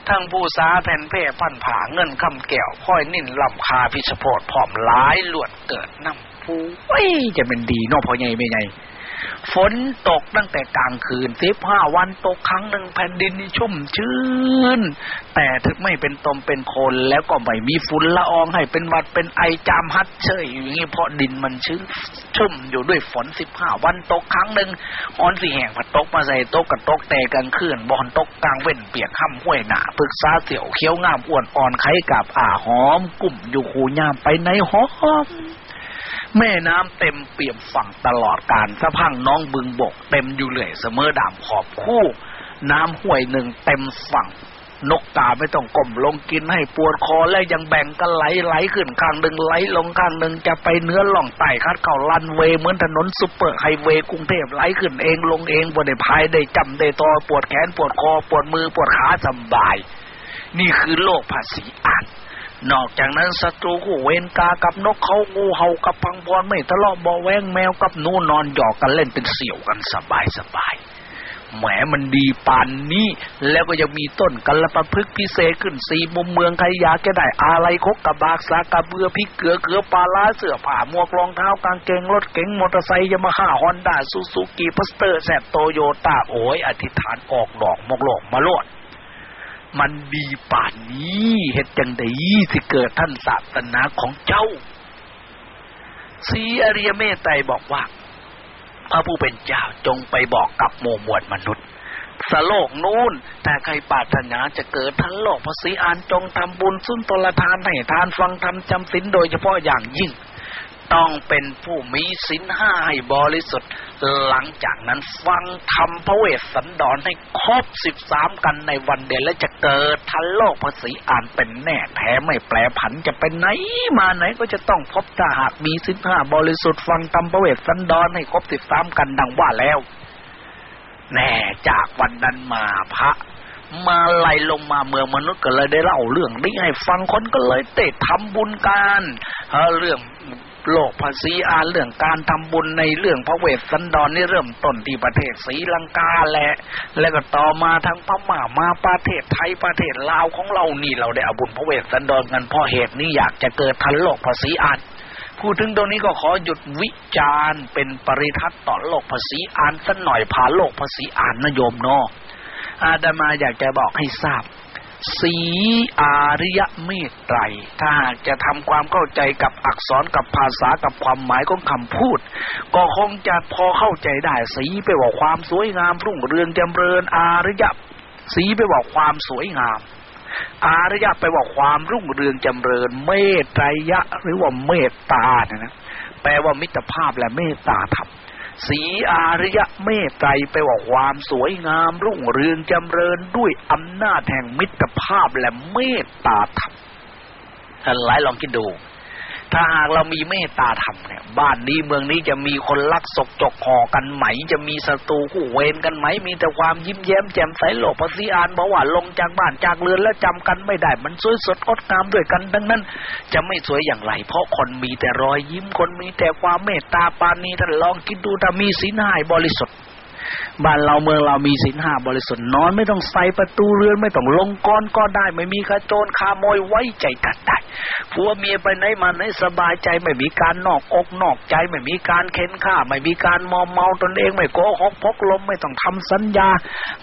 ทั้งผู้สาแผ่นเพ่พันผาเงินคำแก้วค่อยนิ่นลำคาพิชโพดผอมหลายหลวดเกิดน้ำผู้เว้ยจะเป็นดีนอกพอใหญ่ไม่ใหญ่ ฝนตกตั้งแต่กลางคืนสิบห้าวันตกครั้งหนึ่งแผ่นดินนี่ชุ่มชื้น แต่ถึงไม่เป็นตมเป็นคนแล้วก็ไม่มีฝุ่นละอองให้เป็นวัดเป็นไอจามฮัดเชยอย่างนี้เพราะดินมันชื้นชุ่มอยู่ด้วยฝนสิบห้าวันตกครั้งหนึ่งออนสี่แห่งผัดตกมาใส่ตกกับตกแต่กลางคืนบอนตกกลางเว้นเปียกห้ำห้วยหนาปึกซาเสี่ยวเคี้ยวงามอ้วนอ่อนไข่กับอ่าหอมกุ่มอยู่คูยามไปในหอม แม่น้ำเต็มเปี่ยมฝั่งตลอดการสะพังน้องบึงบก เต็มอยู่เลยเสมอดามขอบคู่ น้ำห้วยหนึ่งเต็มฝั่ง นกกาไม่ต้องก้มลงกินให้ปวดคอและยังแบ่งกันไหลไหลขึ้นข้างหนึ่งไหลลงข้างหนึ่งจะไปเนื้อล่องไต่คัดเข่าลันเวเหมือนถนนซุปเปอร์ไฮเวย์กรุงเทพไหลขึ้นเองลงเองบนได้พายได้จำได้ตอปวดแขนปวดคอปวดมือปวดขาสบาย นี่คือโลกพระศรีอารย์ นอกจากนั้นศัตรูคู่เวรกากับนกเขางูเห่ากับพังพอนไม่ทะเลาะบอแวงแมวกับนูนอนหยอกกันเล่นเป็นเสี่ยวกันสบายสบายแหมมันดีปานนี้ แล้วก็ยังมีต้นกัลปพฤกษ์พิเศษขึ้นสีมุมเมืองใครอยากจะได้อะไรคกกระบากสากระเบือพริกเกลือเกลือปลาล้าเสื้อผ้าหมวกรองเท้ากางเกงรถเก๋งมอเตอร์ไซค์ยามาฮ่าฮอนด้าซูซูกิพัสเตอร์แซดโตโยต้าโอ้ยอธิษฐานออกดอกมกหลอกมาโลด มันดีป่านนี้เหตุจังไดที่เกิดท่านศาสนาของเจ้าสีอริยเมตไตรบอกว่า พระผู้เป็นเจ้าจงไปบอกกับหมู่มวลมนุษย์สโลกนู้น แต่ใครปรารถนาจะเกิดทั้งโลกพระศรีอานจงทำบุญสุนตรทานให้ทานฟังธรรมจำศีลโดยเฉพาะอย่างยิ่ง ต้องเป็นผู้มีศีลห้าให้บริสุทธิ์ หลังจากนั้นฟังธรรมพระเวสสันดรให้ครบสิบสามกันในวันเดียวและจะเกิดทันโลกภาษีอ่านเป็นแน่แท้ไม่แปลผันจะเป็นไหนมาไหนก็จะต้องพบถ้าหากมีศีลห้าบริสุทธิ์ฟังธรรมพระเวสสันดรให้ครบสิบสามกันดังว่าแล้ว แน่จากวันนั้นมาพระมาไล่ลงมาเมืองมนุษย์ก็เลยได้เล่าเรื่องนี้ให้ฟังคนก็เลยเตะทำบุญกันเออเรื่อง โลกภาษีอานเรื่องการทำบุญในเรื่องพระเวสสันดรนี่เริ่มต้นที่ประเทศศรีลังกาแหละ แล้วก็ต่อมาทางพม่ามาประเทศไทยประเทศลาวของเรานี่เราได้อาบุญพระเวสสันดรกันเพราะเหตุนี้อยากจะเกิดทันโลกภาษีอานพูดถึงตรงนี้ก็ขอหยุดวิจารณ์เป็นปริทัศน์ต่อโลกภาษีอานสักหน่อยผ่านโลกภาษีอานนโยมเนาะอาดามาอยากจะบอกให้ทราบ สีอาริยเมตไตรถ้าจะทำความเข้าใจกับอักษรกับภาษากับความหมายของคำพูด ก็คงจะพอเข้าใจได้ สีไปว่าความสวยงามรุ่งเรืองจำเริญอาริยสีไปว่าความสวยงาม อาริยะไปว่าความรุ่งเรืองจำเริญ เมตไตรยะ หรือว่าเมตตาเนี่ยนะแปลว่ามิตรภาพและเมตตาธรรม สีอาริยะเมตไตรไปว่าความสวยงามรุ่งเรืองจำเริญด้วยอำนาจแห่งมิตรภาพและเมตตาธรรมท่านหลายลองคิดดู ถ้าหากเรามีเมตตาธรรมเนี่ย บ้านนี้เมืองนี้จะมีคนรักศกจกหอกันไหม จะมีศัตรูคู่เวรกันไหม มีแต่ความยิ้มแย้มแจ่มใสโลภาษีอานบอกว่าลงจากบ้านจากเรือนแล้วจำกันไม่ได้ มันสวยสดงดงามด้วยกัน ดังนั้น จะไม่สวยอย่างไร เพราะคนมีแต่รอยยิ้มคนมีแต่ความเมตตาปานีท่านลองคิดดูถ้ามีศีลห้าบริสุทธิ์ บ้านเราเมืองเรามีศีลห้าบริสุทธิ์นอน ไม่ต้องใส่ประตูเรือนไม่ต้องลงก้อนก็ได้ ไม่มีขโจรขโมยไว้ใจกันได้ผัวเมียไปไหนมาไหนสบายใจไม่มีการนอกอกนอกใจ ไม่มีการเค้นฆ่า ไม่มีการมอมเมาตนเองไม่โกหกพกลมไม่ต้องทำสัญญา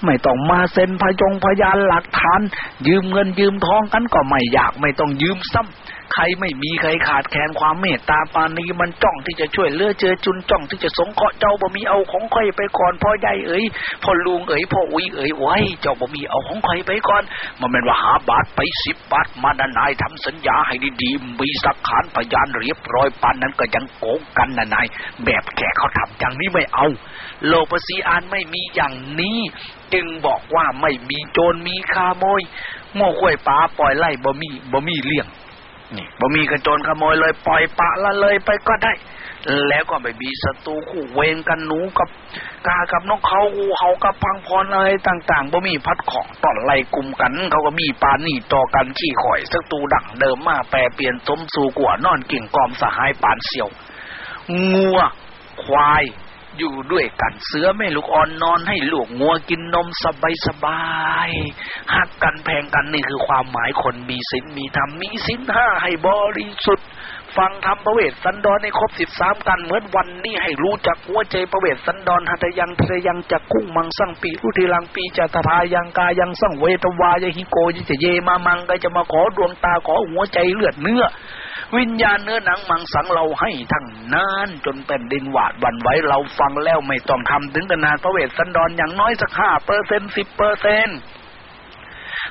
ไม่ต้องมาเซ็นพยงพยานหลักฐาน ยืมเงินยืมทองกันก็ไม่อยาก ไม่ต้องยืมซ้ำ ใครไม่มีใครขาดแคลนความเมตตาปานีมันจ้องที่จะช่วยเลือเจอจุนจ้องที่จะสงเคราะห์เจ้าบ่มีเอาของใครไปก่อนพ่อใหญ่เอ๋ยพ่อลุงเอ๋ยพ่ออุ้ยเอ๋ยไว้เจ้าบ่มีเอาของใครไปก่อน มันเป็นว่าหาบาทไปสิบบาทมานานายทำสัญญาให้ดีๆมีสักขานพยานเรียบร้อยปานนั้นก็ยังโกงกันนานายแบบแกเขาทำอย่างนี้ไม่เอา โลภสีอานไม่มีอย่างนี้ จึงบอกว่าไม่มีโจรมีขโมยโง่ข่วยปลาปล่อยไล่บ่มีบ่มีเลี่ยง นี่บ่มีกระโจนขโมยเลยปล่อยปะละเลยไปก็ได้ แล้วก็ไม่มีศัตรูคู่เวรกันหนูกับกากับนกเขางูเห่ากับพังพรอะไรต่างๆบ่มีพัดของต่อนไล่กลุ่มกัน เขาก็มีปานี่ต่อกันขี้ข่อยศัตรูดั่งเดิมมาแปรเปลี่ยนสมสู่กว่านอนกิ่งกอมสหายปานเสียวงัวควาย อยู่ด้วยกันเสือแม่ลูกอ่อนนอนให้ลูกงัวกินนมสบายสบายหักกันแพงกันนี่คือความหมายคนมีศีลมีธรรมมีศีลห้าให้บริสุทธิ์ฟังทำประเวทสันดอนในครบสิบสามกันเหมือนวันนี้ให้รู้จักหัวใจประเวทสันดอนหัตยังทะยังจะกุ้งมังสั่งปีรุทีลังปีจะทายังกายังสั่งเวทวายฮิโกยจะเยมามังก็จะมาขอดวงตาขอหัวใจเลือดเนื้อ วิญญาณเนื้อหนังมังสังเราให้ทั้งนานจนเป็นดินหวาดวันไว้เราฟังแล้วไม่ต้องทำถึงขนาดพระเวสสันดรอย่างน้อยสักห้าเปอร์เซ็นสิบเปอร์เซ็นต์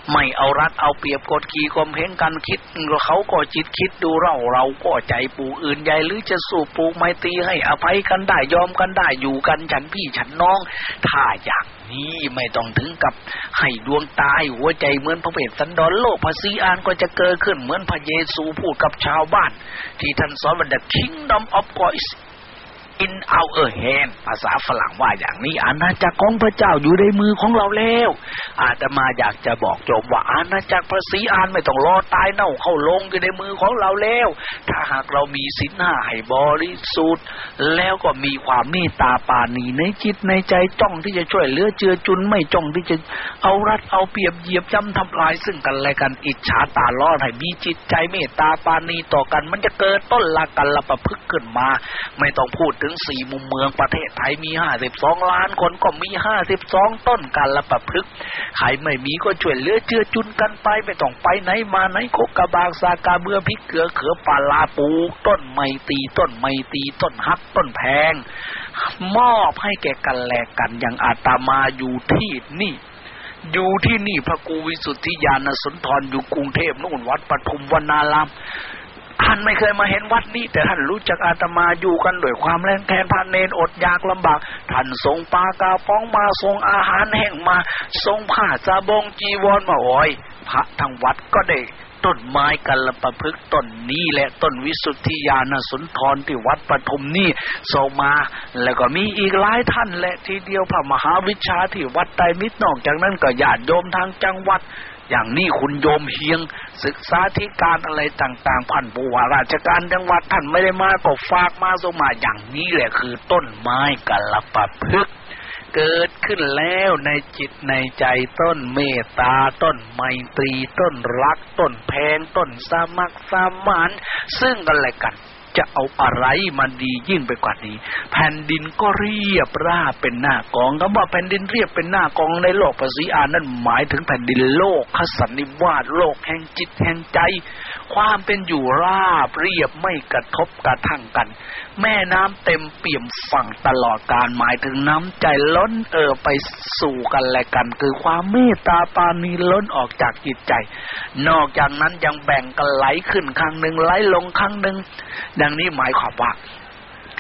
ไม่เอารัดเอาเปรียบกดขี่กลมเห็นกันคิดเขาก็จิตคิดดูเราเราก็ใจปูอื่นใหญ่หรือจะสู้ปูไม่ตีให้อภัยกันได้ยอมกันได้อยู่กันฉันพี่ฉันน้อง ถ้าอย่างนี้ไม่ต้องถึงกับให้ดวงตายหัวใจเหมือนพระเวสสันดรโลกภาษีอานก็จะเกิดขึ้นเหมือนพระเยซูพูดกับชาวบ้าน ที่ท่านสอนว่า the kingdom of God is in our hand ภาษาฝรั่งว่าอย่างนี้ อาณาจักรของพระเจ้าอยู่ในมือของเราแล้ว อาตมาอยากจะบอกโจมว่าอาณาจักรพระศรีอานไม่ต้องรอตายเน่าเข้าลงอยู่ในมือของเราแล้ว ถ้าหากเรามีศีลห้าให้บริสุทธิ์แล้วก็มีความเมตตาปานีในจิตในใจจ้องที่จะช่วยเหลือเจือจุนไม่จ้องที่จะเอารัดเอาเปรียบเหยียบย่ำทำลายซึ่งกันและกันอิจฉาตาล้อให้มีจิตใจเมตตาปานีต่อกัน มันจะเกิดต้นละกันละประพฤกขึ้นมา ไม่ต้องพูดถึงสี่มุมเมืองประเทศไทยมีห้าสิบสองล้านคนก็มีห้าสิบสองต้นกันละประพฤกใครไม่มีก็ช่วยเหลือเจือจุนกันไปไม่ต้องไปไหนมาไหนโคกระบางสากาเมื่อพิกเกลือเขือปลาลาปูต้นไมตีต้นไมตีต้นฮักต้นแพง มอบให้แก่กันแลกกันอย่างอาตมาอยู่ที่นี่อยู่ที่นี่พระกูวิสุทธิญาณสุนทรอยู่กรุงเทพนู่นวัดปทุมวนาราม ท่านไม่เคยมาเห็นวัดนี้ แต่ท่านรู้จักอาตมาอยู่กันด้วยความแรงแค้นพันเนนอดอยากลำบาก ท่านส่งปากาป้องมาส่งอาหารแห้งมาส่งผ้าสาบงจีวรมาโอ้ยพระทางวัดก็ได้ต้นไม้กัลปะพฤกต้นนี้และต้นวิสุทธิญาณสุนทรที่วัดปทุมนี่ส่งมา แล้วก็มีอีกหลายท่านแหละทีเดียวพระมหาวิชาที่วัดไตรมิตรนอกจากนั้นก็ญาติโยมทางจังหวัด อย่างนี้คุณโยมเฮียง ศึกษาธิการอะไรต่างๆพันผู้ว่าราชการจังหวัดท่านไม่ได้มาก็ฝากมาสมาอย่างนี้แหละคือต้นไม้กัลปะพฤกเกิดขึ้นแล้วในจิตในใจต้นเมตตาต้นไมตรีต้นรัก ต้นแพงต้นสามักสามานซึ่งกันและกัน จะเอาอะไรมันดียิ่งไปกว่านี้ แผ่นดินก็เรียบราบเป็นหน้ากองคำว่าแผ่นดินเรียบเป็นหน้ากองในโลกภาษีอานั่นหมายถึงแผ่นดินโลกขสันนิวาสโลกแห่งจิตแห่งใจ ความเป็นอยู่ราบเรียบไม่กระทบกระทั่งกัน แม่น้ำเต็มเปี่ยมฝั่งตลอดการหมายถึงน้ำใจล้นเอ่อไปสู่กันและกัน คือความเมตตาปานีล้นออกจากจิตใจ นอกจากนั้นยังแบ่งกันไหลขึ้นข้างหนึ่งไหลลงข้างหนึ่งดังนี้หมายความว่า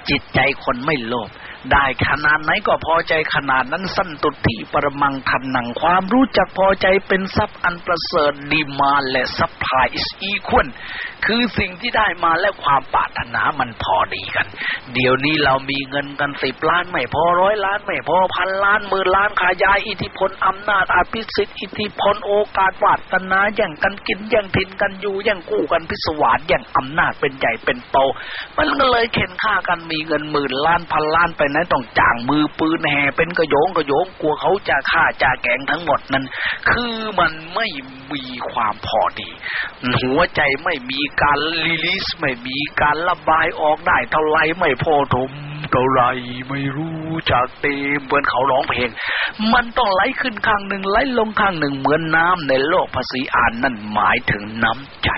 จิตใจคนไม่โลภ ได้ขนาดไหนก็พอใจขนาดนั้นสั้นตุที่ปรมังทันหนังความรู้จักพอใจเป็นทรัพย์อันประเสริฐ demand และ supply is equal คือสิ่งที่ได้มาและความปรารถนามันพอดีกัน เดี๋ยวนี้เรามีเงินกันสิบล้านไม่พอร้อยล้านไม่พอพันล้านหมื่นล้านขายายอิทธิพลอำนาจอภิสิทธิ์อิทธิพลโอกาสวาสนาแย่งกันกินแย่งถิ่นกันอยู่แย่งกู้กันพิศวาสแย่งอำนาจเป็นใหญ่เป็นโต มันก็เลยเข็นฆ่ากันมีเงินหมื่นล้านพันล้านไปไหนต้องจ้างมือปืนแห่เป็นกระโยงกระโยงกลัวเขาจะฆ่าจะแกงทั้งหมดนั้น คือมันไม่มีความพอดี หัวใจไม่มีการรีลิสไม่มีการระบายออกได้เท่าไรไม่พอถมเท่าไรไม่รู้จากเต็มเหมือนเขาร้องเพลง มันต้องไหลขึ้นข้างหนึ่งไหลลงข้างหนึ่งเหมือนน้ำในโลกภาษีอ่านนั่นหมายถึงน้ำใจ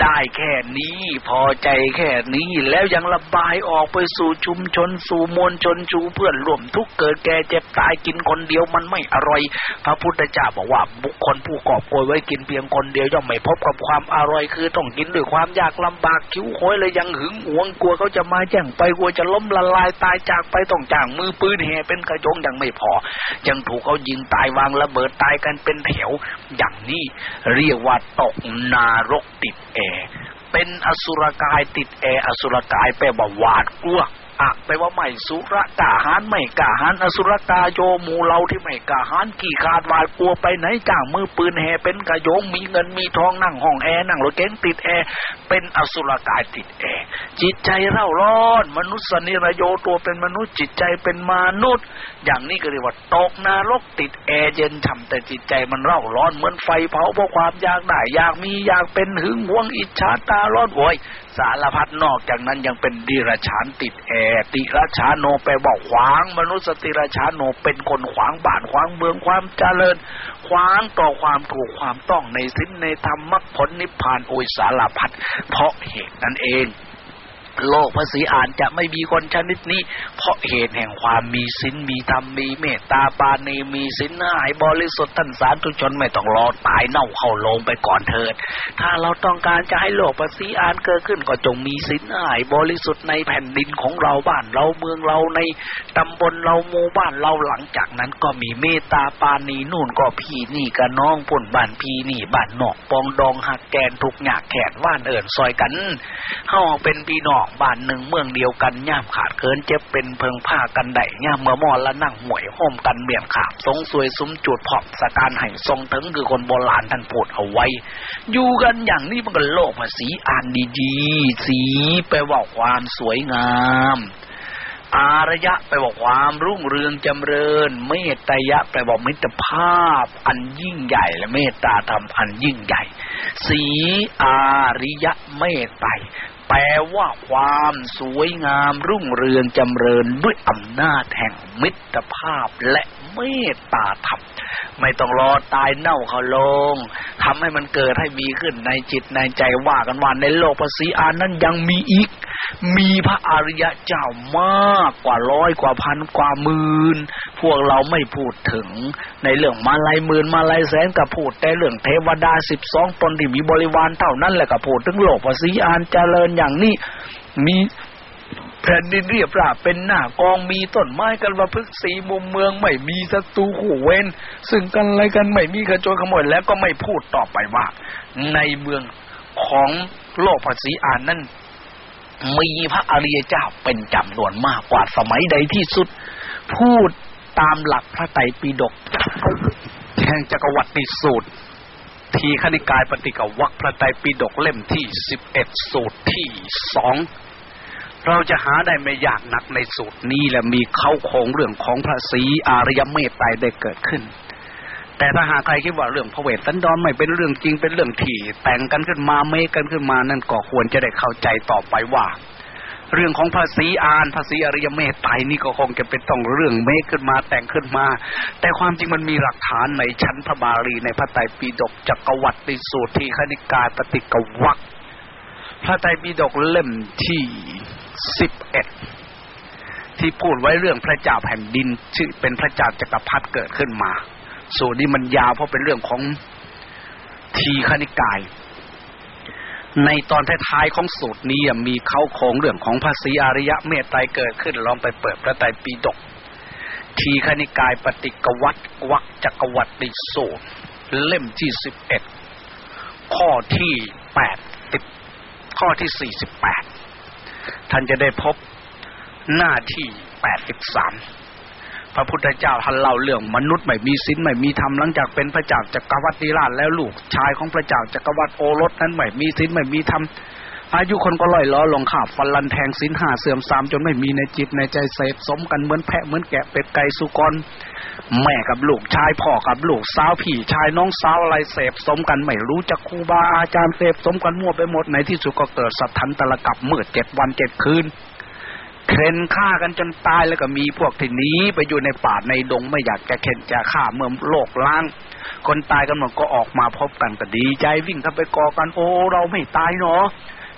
ได้แค่นี้พอใจแค่นี้แล้วยังระบายออกไปสู่ชุมชนสู่มวลชนชูเพื่อนร่วมทุกเกิดแก่เจ็บตายกินคนเดียวมันไม่อร่อย พระพุทธเจ้าบอกว่าบุคคลผู้กอบโกยไว้กินเพียงคนเดียวย่อมไม่พบกับความอร่อยคือต้องกินด้วยความยากลำบากคิ้วโหยเลยยังหึงหวงกลัวเขาจะมาแย่งไปกลัวจะล้มละลายตายจากไปต้องจ้างมือปืนแห่เป็นกระจงยังไม่พอ ยังถูกเขายิงตายวางระเบิดตายกันเป็นแถวอย่างนี้เรียกว่าตกนารกติดแอเป็นอสุรกายติดแออสุรกายแปลว่าหวาดกลัว อะแปลว่าไม่สุรกาหานไม่กาหานอสุรกาโยมูเราที่ไม่กาหานกี่ขาดวาดกลัวไปไหนจ้างมือปืนแห่เป็นกระโยงมีเงินมีทองนั่งห้องแอร์นั่งรถเก๋งติดแอร์เป็นอสุรกายติดแอร์จิตใจเร่าร้อน มนุษย์สนิรโยตัวเป็นมนุษย์จิตใจเป็นมนุษย์ อย่างนี้ก็เรียกว่าตกนรกติดแอร์เย็นฉ่ำแต่จิตใจมันเร่าร้อนเหมือนไฟเผาเพราะความอยากได้อยากมีอยากเป็นหึงหวงอิจฉาตาร้อนโวย สารพัดนอกจากนั้นยังเป็นดิรัจฉานติดแอติราชาโนไปบอกขวาง มนุษย์ติราชาโนเป็นคนขวางบ้านขวางเมืองความเจริญ ขวางต่อความถูกความต้องในสิ้นในธรรมมรรคผลนิพพานโอยสารพัดเพราะเหตุนั้นเอง โลกภาษีอ่านจะไม่มีคนชนิดนี้ เพราะเหตุแห่งความมีศีลมีธรรมมีเมตตาปาณีมีศีลหายบริสุทธิ์ท่านสาธุชนไม่ต้องรอตายเน่าเข้าลงไปก่อนเถิด ถ้าเราต้องการจะให้โลกภาษีอ่านเกิดขึ้นก็จงมีศีลหายบริสุทธิ์ในแผ่นดินของเราบ้านเราเมืองเราในตำบลเราหมู่บ้านเราหลังจากนั้นก็มีเมตตาปาณีนู่นก็พี่นี่กับน้องปุ่นบ้านพี่นี่บ้านนอกปองดองหักแกนทุกหยากแขกว่านเอิญซอยกันเฮาเป็นพี่น้องบ้านหนึ่งเมืองเดียวกันย่ามขาดเคินเจ็บเป็นเพิงผ้ากันได้ย่ามเมื่อมอละนั่งหวยห่มกันเมียนขาบทรงสวยซุ้มจุดพอกสการให้ทรงถึงคือคนโบราณท่านพูดเอาไว้ อยู่กันอย่างนี้มันก็โลกภาษีอ่านดีๆ สีไปว่าความสวยงามอารยะไปบอกความรุ่งเรืองจำเริญ เมตตายะไปบอกมิตรภาพ อันยิ่งใหญ่และเมตตาธรรมอันยิ่งใหญ่ สีอาริยะเมตไต แปลว่าความสวยงามรุ่งเรืองจำเริญด้วยอำนาจแห่งมิตรภาพและ เมตตาธรรมไม่ต้องรอตายเน่าเขาลงทำให้มันเกิดให้มีขึ้นในจิตในใจว่ากันว่าในโลกภาษีอานั้นยังมีอีก มีพระอริยะเจ้ามากกว่าร้อยกว่าพันกว่าหมื่นพวกเราไม่พูดถึงในเรื่องมาลายหมื่นมาลายแสนกับพูดแต่เรื่องเทวดาสิบสองตนที่มีบริวารเท่านั้นแหละกับพูดถึงโลกภาษีอานเจริญอย่างนี้มี แผ่นดินเรียบราบเป็นหน้ากองมีต้นไม้กันว่าพึกสีมุมเมืองไม่มีศัตรูขู่เว้นซึ่งกันอะไรกันไม่มีขโจรขโมยแล้วก็ไม่พูดต่อไปว่า ในเมืองของโลกภาษีอานนั้นมีพระอริยเจ้าเป็นจำนวนมากกว่าสมัยใดที่สุด พูดตามหลักพระไตรปิฎกแห่งจักรวรรดิสูตร ทีขณิกายปฏิกวัคพระไตรปิฎกเล่มที่สิบเอ็ดสูตรที่สอง เราจะหาได้ไม่ยากนักในสูตรนี้และมีเข้าโครงเรื่องของพระศรีอารยเมตไตรได้เกิดขึ้น แต่ถ้าหากใครคิดว่าเรื่องพระเวทสันดรไม่เป็นเรื่องจริงเป็นเรื่องที่ แต่งกันขึ้นมาเมกันขึ้นมานั่นก็ควรจะได้เข้าใจต่อไปว่าเรื่องของภาษีอานภาษีอริยเมตไตรนี่ก็คงจะเป็นต้องเรื่องเมฆขึ้นมาแต่งขึ้นมา แต่ความจริงมันมีหลักฐานในชั้นพระบาลีในพระไตรปิฎกจักรวรรดิสูตรที่คณิกายปฏิกวัคพระไตรปิฎกเล่มที่ สิบเอ็ดที่พูดไว้เรื่องพระเจ้าแผ่นดินชื่อเป็นพระเจ้าจักรพรรดิเกิดขึ้นมาสูตรนี้มันยาวเพราะเป็นเรื่องของทีคณิกาย ในตอนท้ายๆของสูตรนี้มีเข้าโครงเรื่องของภาษีอริยะเมตไตรเกิดขึ้นลองไปเปิดพระไตรปิฎกทีคณิกายปฏิกวัตวักจักรวัติสูตร เล่มที่สิบเอ็ดข้อที่แปดสิบข้อที่สี่สิบแปด ท่านจะได้พบหน้าที่แปดสิบสามพระพุทธเจ้าท่านเล่าเรื่องมนุษย์ไม่มีศีลไม่มีธรรมหลังจากเป็นพระเจ้าจักรวรรดิราชแล้วลูกชายของพระเจ้าจักรวรรดิโอรสนั้นไม่มีศีลไม่มีธรรม อายุคนก็ล่อยล้อลงขาบฟันลันแทงศีลห้าเสื่อมสามจนไม่มีในจิตในใจเสพสมกันเหมือนแพะเหมือนแกะเป็ดไก่สุกรแม่กับลูกชายพ่อกับลูกสาวพี่ชายน้องสาวอะไรเสพสมกันไม่รู้จักครูบาอาจารย์เสพสมกันมั่วไปหมดในที่สุดก็เกิดสัตทันตะละกับมืดเจ็ดวันเจ็ดคืนเข็นฆ่ากันจนตายแล้วก็มีพวกที่หนีไปอยู่ในป่าในดงไม่อยากจะเข็นจะฆ่าเมื่อโลกล้าง คนตายกันหมดก็ออกมาพบกันก็ดีใจวิ่งเข้าไปกอกันโอ้เราไม่ตายเนาะ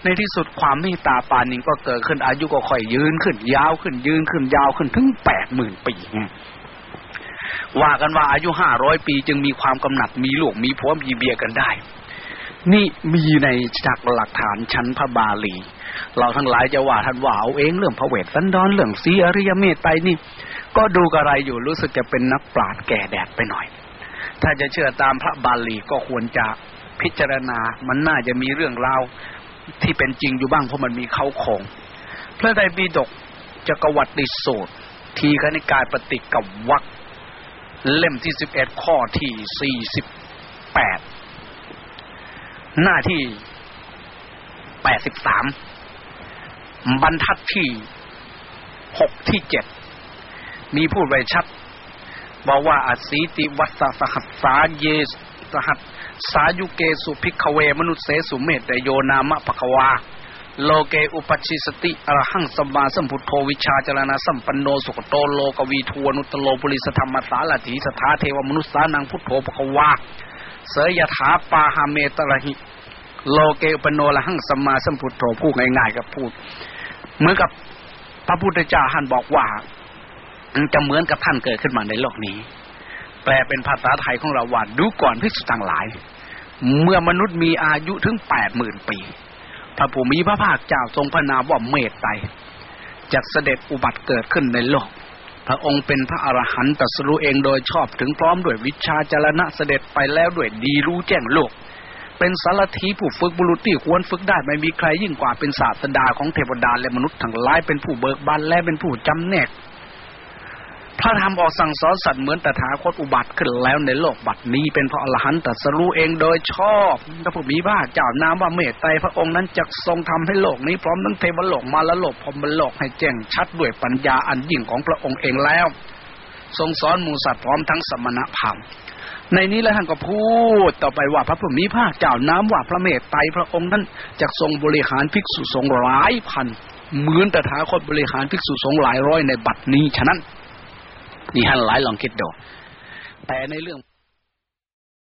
ในที่สุดความเมตตาปานิงก็เกิดขึ้นอายุก็ค่อยยืนขึ้น ยาวขึ้นยืนขึ้นยาวขึ้นถึงแปดหมื่นปีว่ากันว่าอายุห้าร้อยปีจึงมีความกำหนัดมีลูกมีผัวมีเบียกันได้ นี่มีในจากหลักฐานชั้นพระบาลี เราทั้งหลายจะว่าท่านว่าเอาเองเรื่องพระเวทสันดรเรื่องสีอริยเมตไตรนี่ ก็ดูกระไรอยู่รู้สึกจะเป็นนักปราชญ์แก่แดดไปหน่อย ถ้าจะเชื่อตามพระบาลีก็ควรจะพิจารณามันน่าจะมีเรื่องราว ที่เป็นจริงอยู่บ้างเพราะมันมีเข้าคงพระไตรปิฎกจักรวรรดิสูตรทีคณิกายปฏิกับวัคเล่มที่สิบเอ็ดข้อที่สี่สิบแปดหน้าที่แปดสิบสามบรรทัดที่หกที่เจ็ดมีพูดไว้ชัดบอกว่าอสีติวัสสหัสสาเยสหัส สายุเกสุพิกเวมนุษเสสุเมตโยนามะภควา โลเกอุปชิสติอรหังสมมาสัมพุทโธวิชาจรณะสัมปันโนสุขโตโลกวีทวนุตโลปุริสธรรมสาลถีสถาเทวมนุษสานังพุทโธปะควา เสยยถาปาหาเมตระหิ โลเกอุปโนละหังสมมาสัมพุทโธพูดง่ายๆกับพูด เหมือนกับพระพุทธเจ้าท่านบอกว่าจะเหมือนกับท่านเกิดขึ้นมาในโลกนี้ แปลเป็นภาษาไทยของเราว่าดูก่อนพิสุทั้งหลาย เมื่อมนุษย์มีอายุถึงแปดหมื่นปี พระผู้มีพระภาคเจ้าทรงพระนามว่าเมตไตรจากเสด็จอุบัติเกิดขึ้นในโลก พระองค์เป็นพระอรหันตรัสรู้เองโดยชอบถึงพร้อมด้วยวิชาจรณะเสด็จไปแล้วด้วยดีรู้แจ้งโลก เป็นสารถีผู้ฝึกบุรุษที่ควรฝึกได้ไม่มีใครยิ่งกว่าเป็นศาสดาของเทวดาและมนุษย์ทั้งหลายเป็นผู้เบิกบานและเป็นผู้จำแนก พระธรรมออกสั่งสอนสัตว์เหมือนแต่ถาคตอุบัติขึ้นแล้วในโลกบัดนี้เป็นพระอรหันตรัสรู้เองโดยชอบพระผู้มีพระเจ้านามว่าเมตไตรพระองค์นั้นจะทรงทำให้โลกนี้พร้อมทั้งเทวโลกมาละโลกพรมโลกให้แจ้งชัดด้วยปัญญาอันยิ่งของพระองค์เองแล้ว ทรงสอนหมูสัตว์พร้อมทั้งสมณะพราหมณ์ในนี้แล้วท่านก็พูดต่อไปว่าพระผู้มีพระเจ้าน้ำว่าพระเมตไตรพระองค์นั้นจะทรงบริหารภิกษุสงฆ์หลายพันเหมือนแต่ถาคตบริหารภิกษุสงฆ์หลายร้อยในบัดนี้ฉะนั้น นี่ท่านหลายลองคิดดูแต่ในเรื่อง